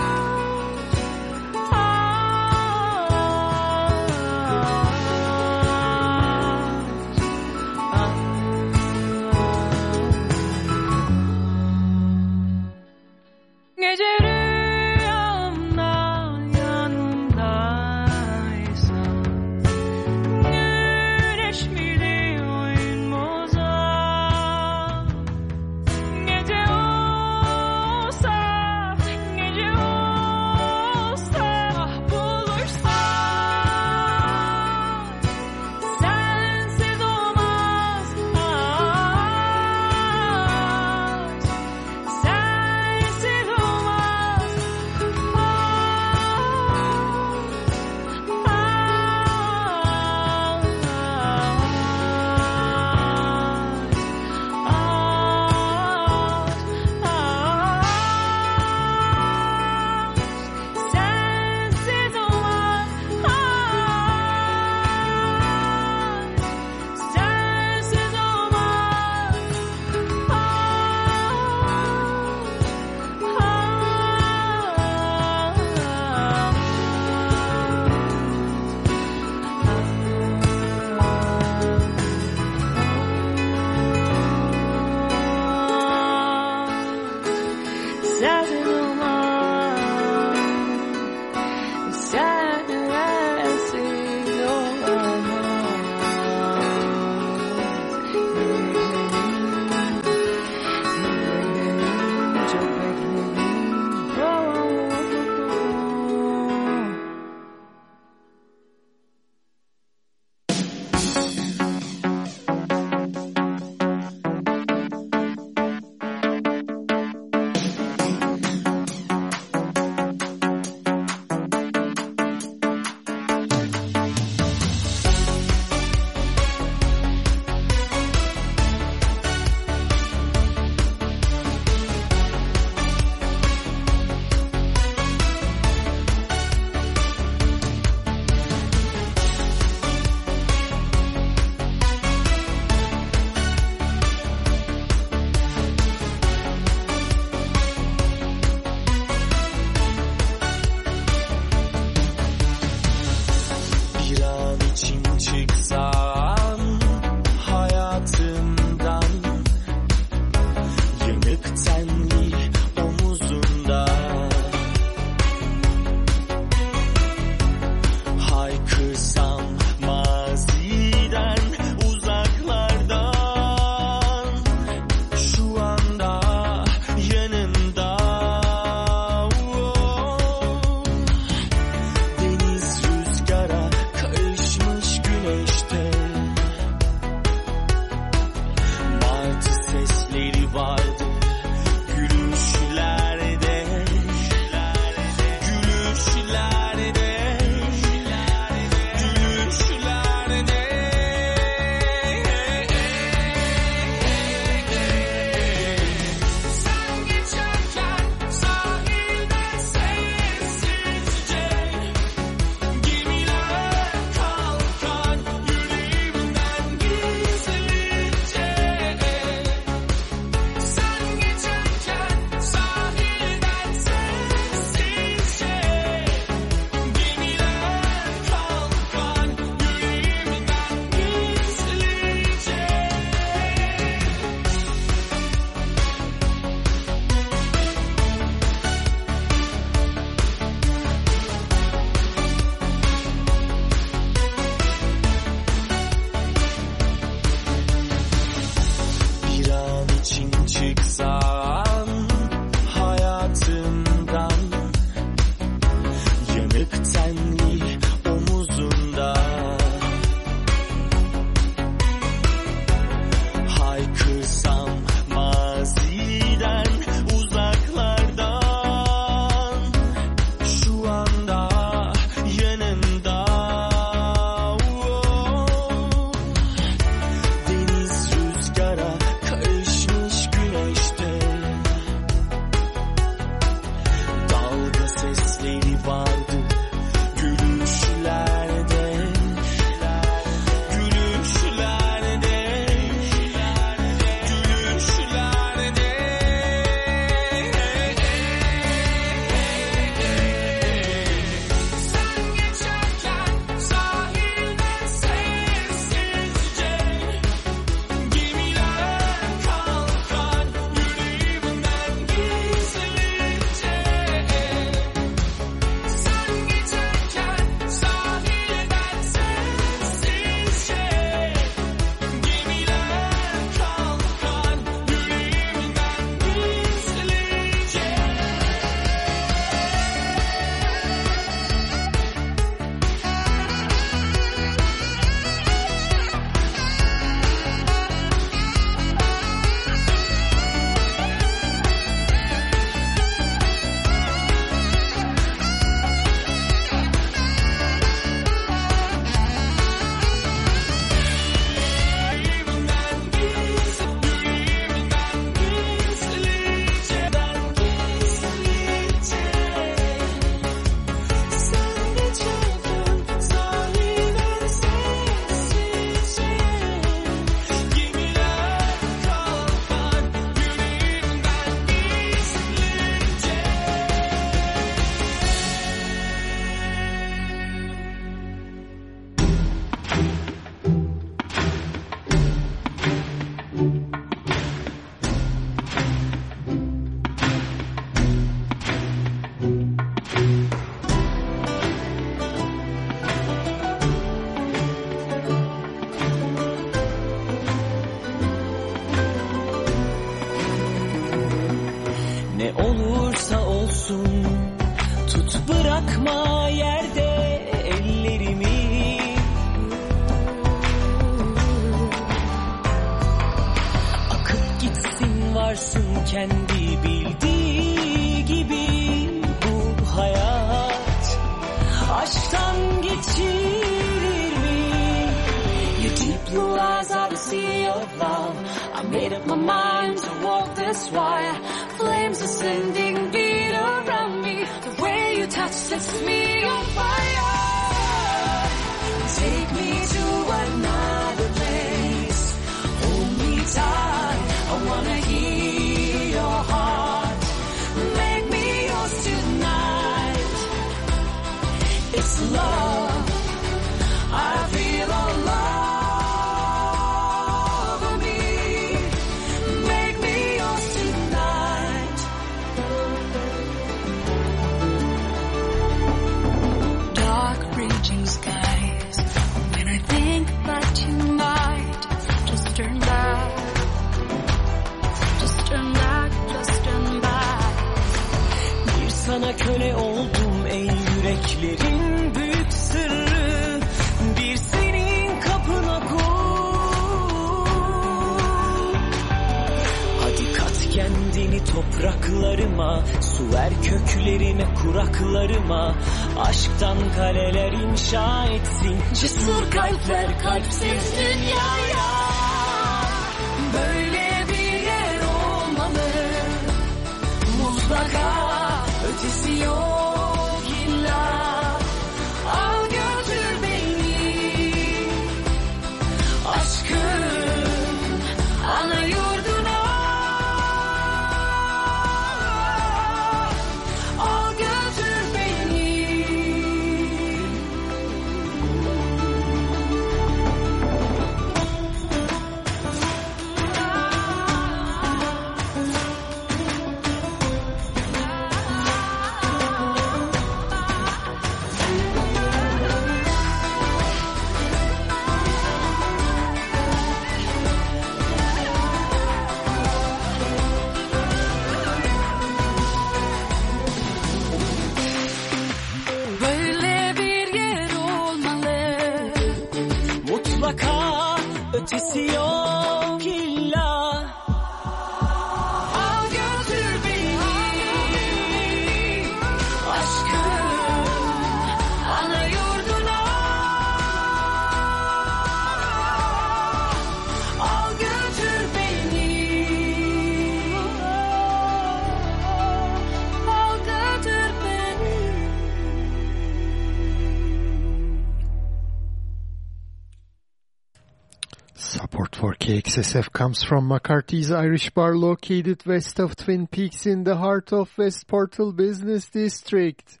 KXSF comes from McCarthy's Irish Bar located west of Twin Peaks in the heart of West Portal Business District.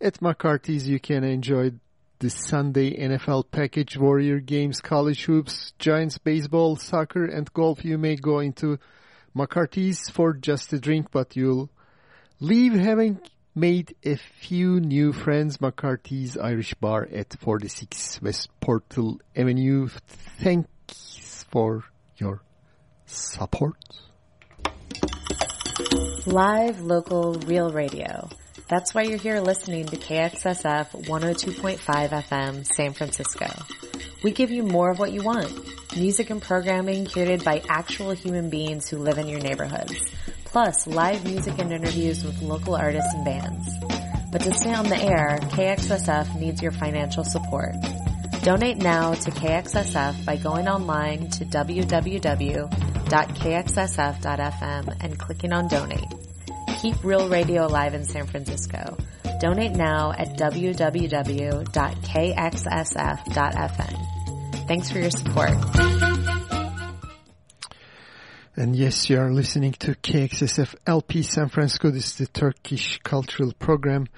At McCarthy's you can enjoy the Sunday NFL package, Warrior games, college hoops, Giants baseball, soccer and golf. You may go into McCarthy's for just a drink but you'll leave having made a few new friends. McCarthy's Irish Bar at 46 West Portal Avenue. Thanks for your support. Live, local, real radio. That's why you're here listening to KXSF 102.5 FM San Francisco. We give you more of what you want. Music and programming curated by actual human beings who live in your neighborhoods. Plus live music and interviews with local artists and bands. But to stay on the air, KXSF needs your financial support. Donate now to KXSF by going online to www.kxsf.fm and clicking on donate. Keep real radio alive in San Francisco. Donate now at www.kxsf.fm. Thanks for your support. And yes, you are listening to KXSF LP San Francisco. This is the Turkish Cultural Program.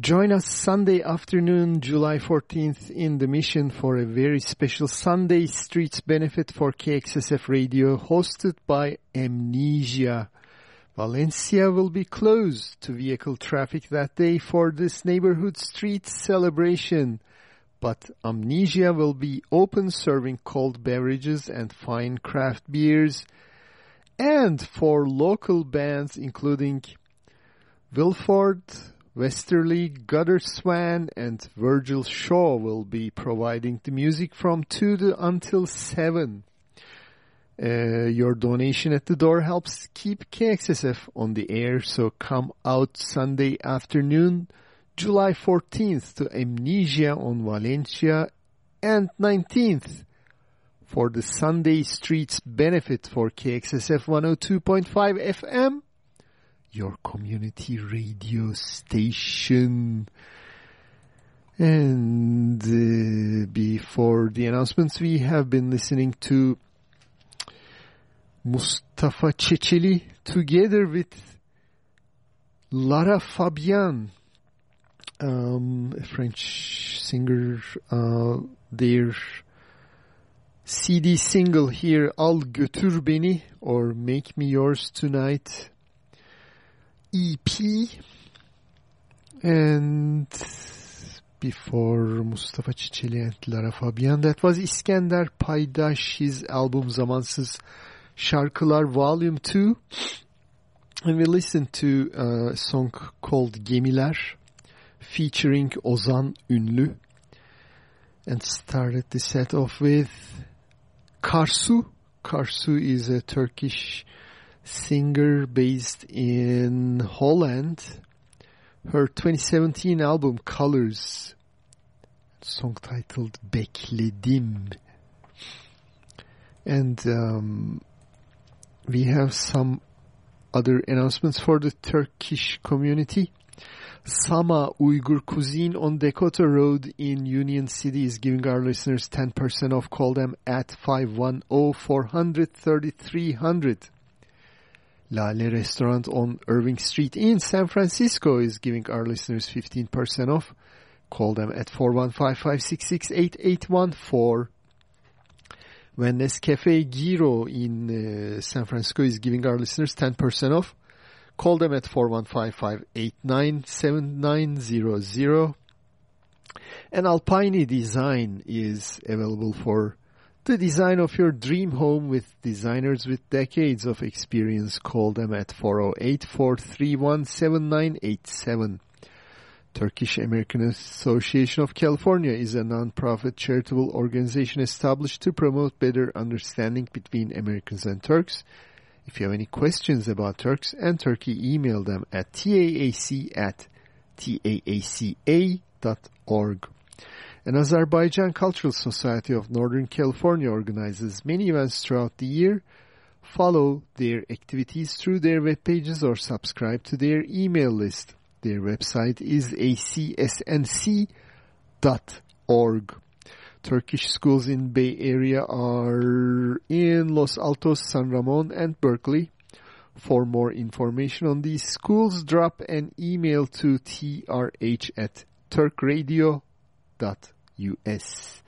Join us Sunday afternoon, July 14th in the mission for a very special Sunday Streets benefit for KXSF Radio hosted by Amnesia. Valencia will be closed to vehicle traffic that day for this neighborhood street celebration. But Amnesia will be open serving cold beverages and fine craft beers and for local bands including Wilford, Westerly, Gutter Swan, and Virgil Shaw will be providing the music from 2 to until 7. Uh, your donation at the door helps keep KXSF on the air, so come out Sunday afternoon, July 14th to Amnesia on Valencia and 19th for the Sunday Streets benefit for KXSF 102.5 FM, your community radio station. And uh, before the announcements, we have been listening to Mustafa Ceceli together with Lara Fabian, um, a French singer. Uh, their CD single here, Al Götür Beni or Make Me Yours Tonight EP. And before Mustafa Ceceli and Lara Fabian, that was İskender Paydaş, his album Zamansız Şarkılar Volume 2. And we listened to a song called Gemiler featuring Ozan Ünlü and started the set off with Karsu. Karsu is a Turkish singer based in Holland. Her 2017 album Colors, song titled Bekledim. And um, we have some other announcements for the Turkish community. Sama Uyghur Cuisine on Dakota Road in Union City is giving our listeners 10% off. Call them at 510-400-3300. Lale Restaurant on Irving Street in San Francisco is giving our listeners 15% off. Call them at 415-566-8814. When Nescafe Giro in uh, San Francisco is giving our listeners 10% off. Call them at 415-589-7900. And Alpine Design is available for the design of your dream home with designers with decades of experience. Call them at 408-431-7987. Turkish American Association of California is a non-profit charitable organization established to promote better understanding between Americans and Turks. If you have any questions about Turks and Turkey, email them at taac at taaca.org. An Azerbaijan Cultural Society of Northern California organizes many events throughout the year. Follow their activities through their web pages or subscribe to their email list. Their website is acsnc.org. Turkish schools in Bay Area are in Los Altos, San Ramon, and Berkeley. For more information on these schools, drop an email to trh at turkradio.us.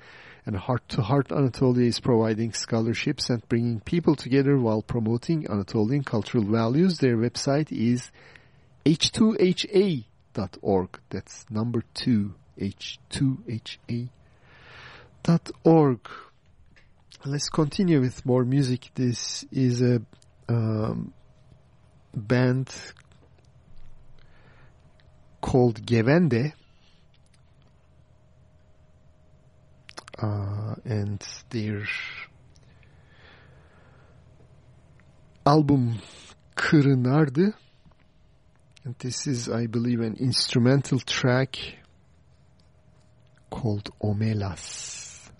And Heart to Heart Anatolia is providing scholarships and bringing people together while promoting Anatolian cultural values. Their website is h2ha.org. That's number two, h2ha dot org. Let's continue with more music. This is a um, band called Gevende. Uh, and their album Kırınardı. And this is, I believe, an instrumental track called Omelas.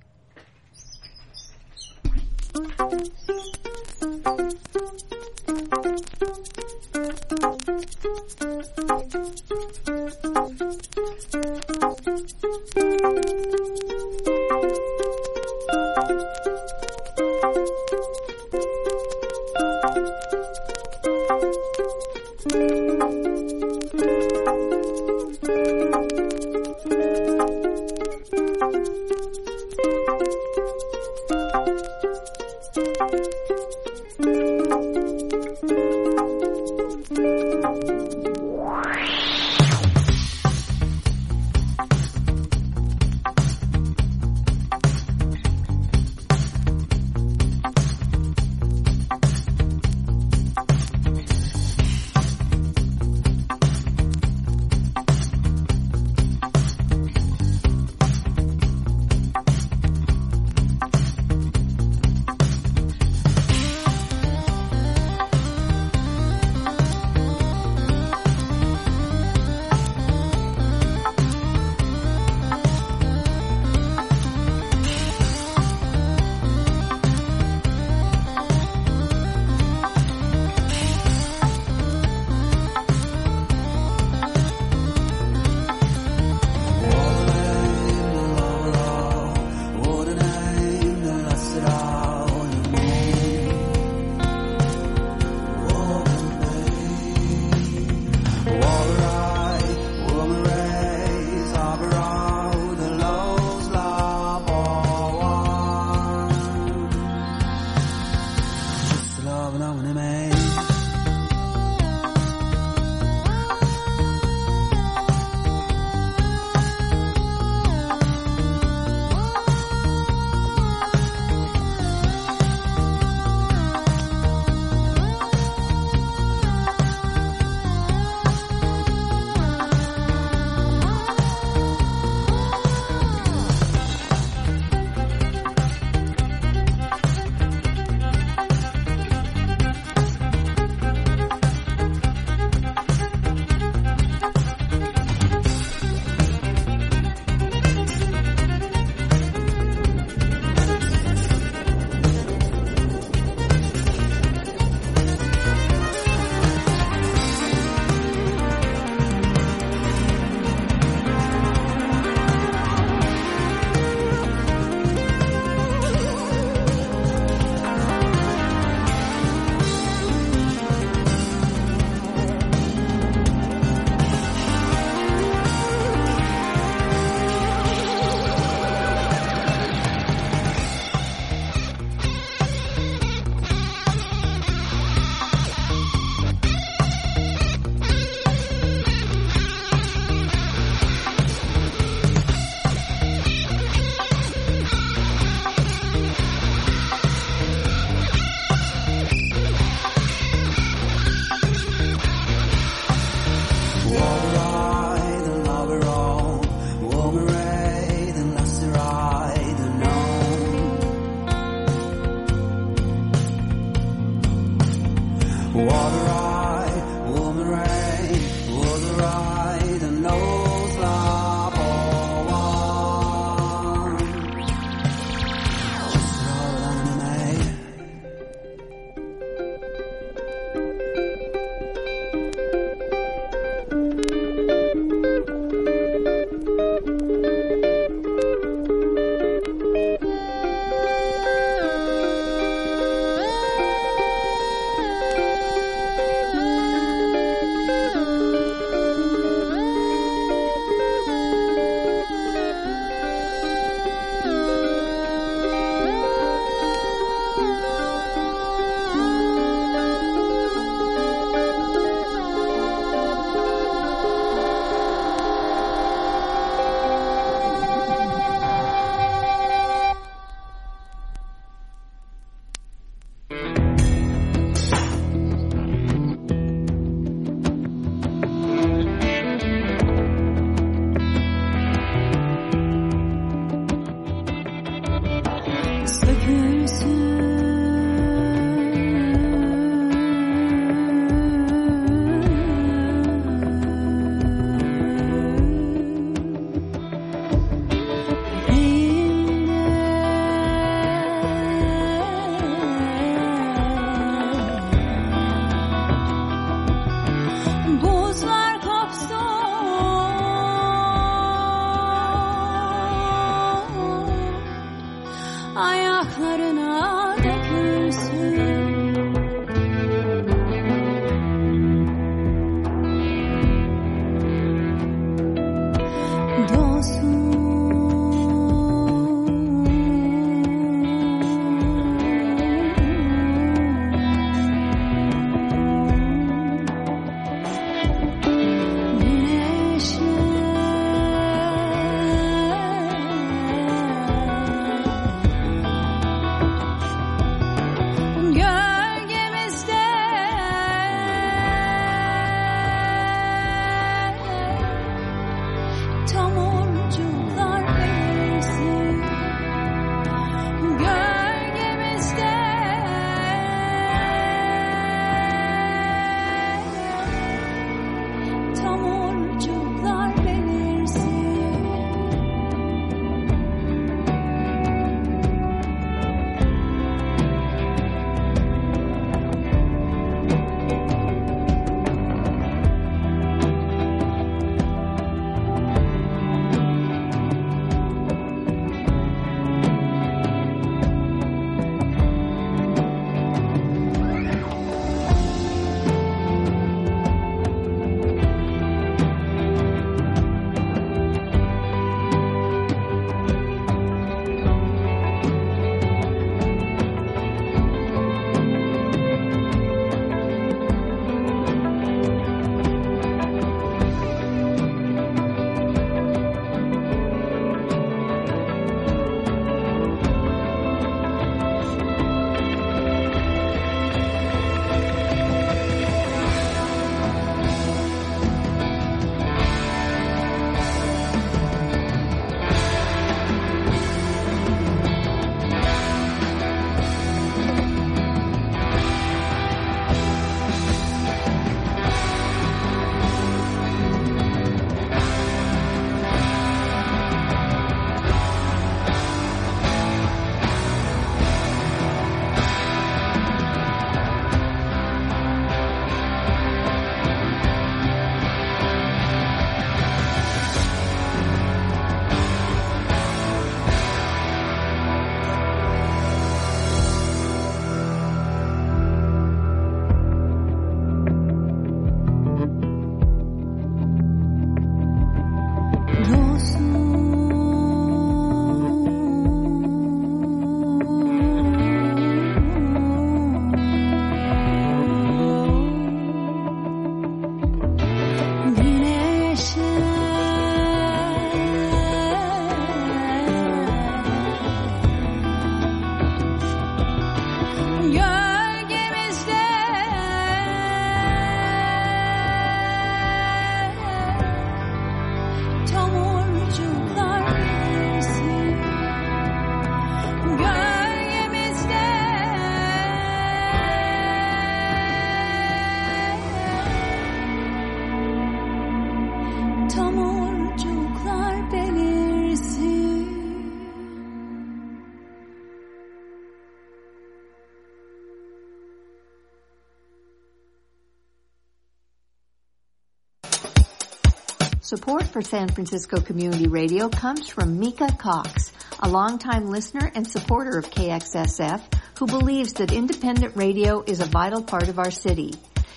Support for San Francisco Community Radio comes from Mika Cox, a longtime listener and supporter of KXSF who believes that independent radio is a vital part of our city.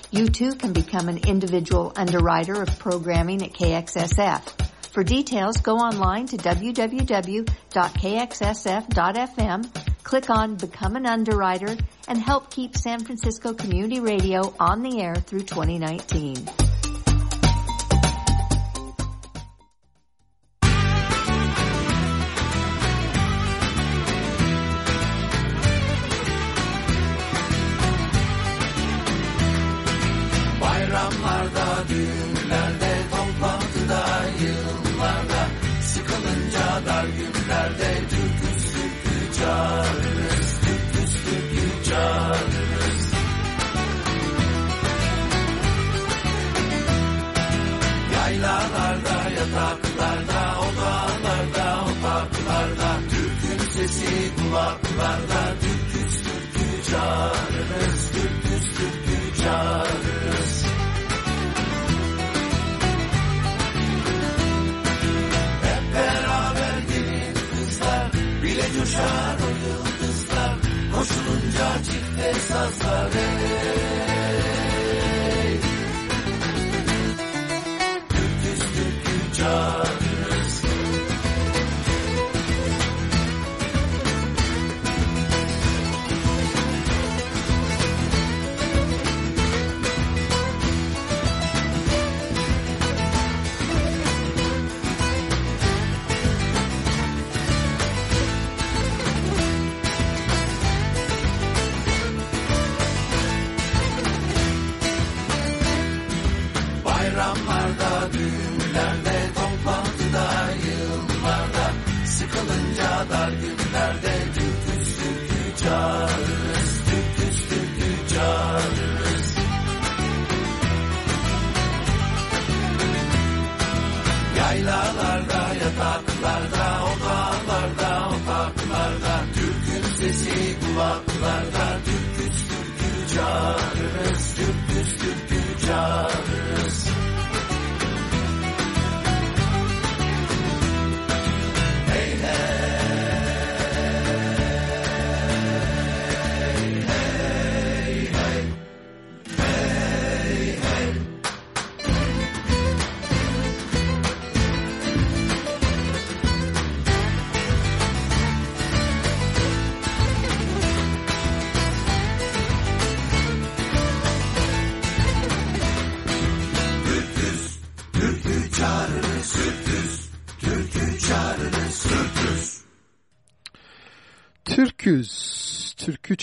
You too can become an individual underwriter of programming at KXSF. For details, go online to www.kxsf.fm, click on Become an Underwriter, and help keep San Francisco Community Radio on the air through 2019.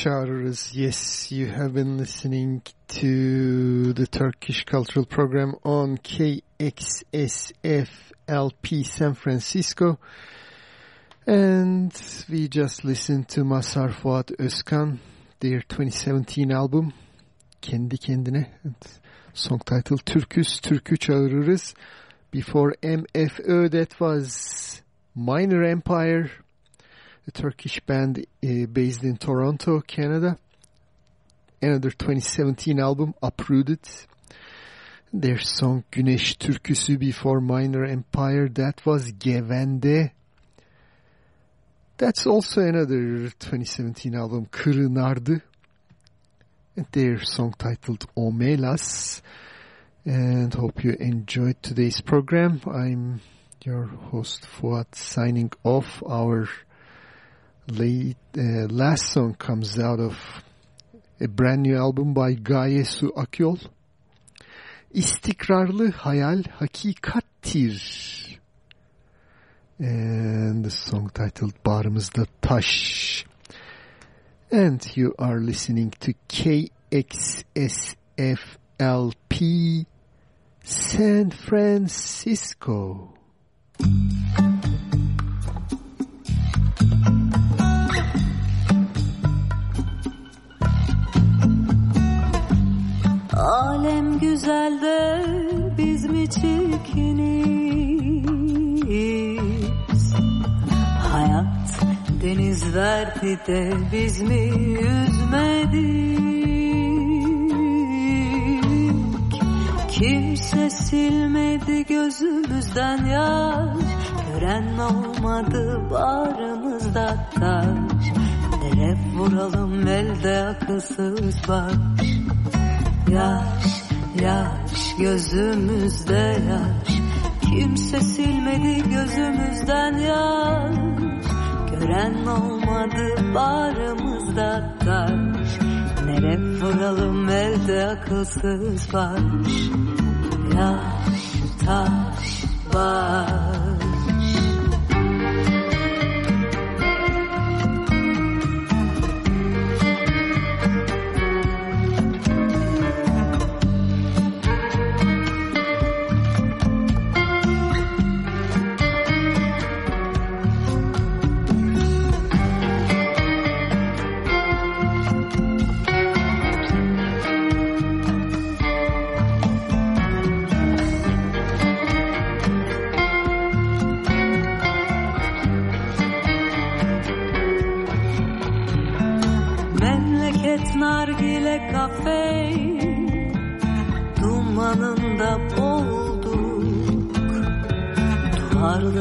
Yes, you have been listening to the Turkish Cultural Program on KXSF LP San Francisco. And we just listened to Mazhar Fuat Özkan, their 2017 album, Kendi Kendine. Song title Türk'üz, Türkü Çağırırız. Before MFÖ, that was Minor Empire, Turkish band uh, based in Toronto, Canada. Another 2017 album, Uprooted. Their song Güneş Türküsü before Minor Empire, that was Gevende. That's also another 2017 album, Kırınardı. And their song titled Omelas. And hope you enjoyed today's program. I'm your host Fuat signing off. Our late, uh, last song comes out of a brand new album by Gaye Su Akyol. İstikrarlı hayal hakikattir. And the song titled Bağrımızda Taş. And you are listening to KXSFLP San Francisco. Alem güzel de biz mi çirkiniz? Hayat deniz verdi de biz mi yüzmedik? Kimse silmedi gözümüzden yaş Gören olmadı bağrımızda taş Nereye vuralım elde akılsız baş Yaş, yaş gözümüzde yaş. Kimse silmedi gözümüzden yaş. Gören olmadı bağrımızda taş. Nereye vuralım elde akılsız baş. Yaş, taş, baş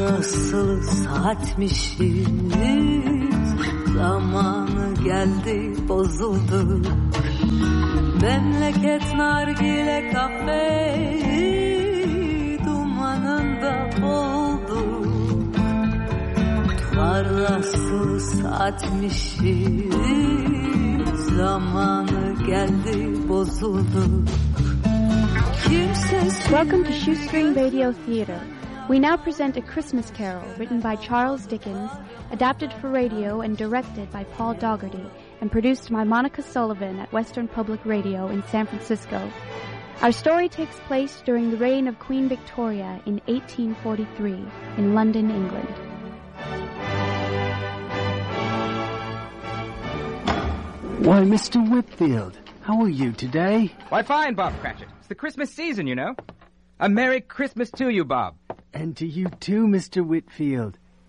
Duvarda asılı saatmişiz? Zamanı geldi bozuldu. Memleket nargile kafe Dumanında boğulduk Duvarda asılı saatmişiz. Zamanı geldi bozuldu. Welcome to Shoestring Radio Theater. We now present A Christmas Carol, written by Charles Dickens, adapted for radio and directed by Paul Dougherty, and produced by Monica Sullivan at Western Public Radio in San Francisco. Our story takes place during the reign of Queen Victoria in 1843 in London, England. Why, Mr. Whitfield, how are you today? Why, fine, Bob Cratchit. It's the Christmas season, you know. A Merry Christmas to you, Bob. And to you too, Mr. Whitfield.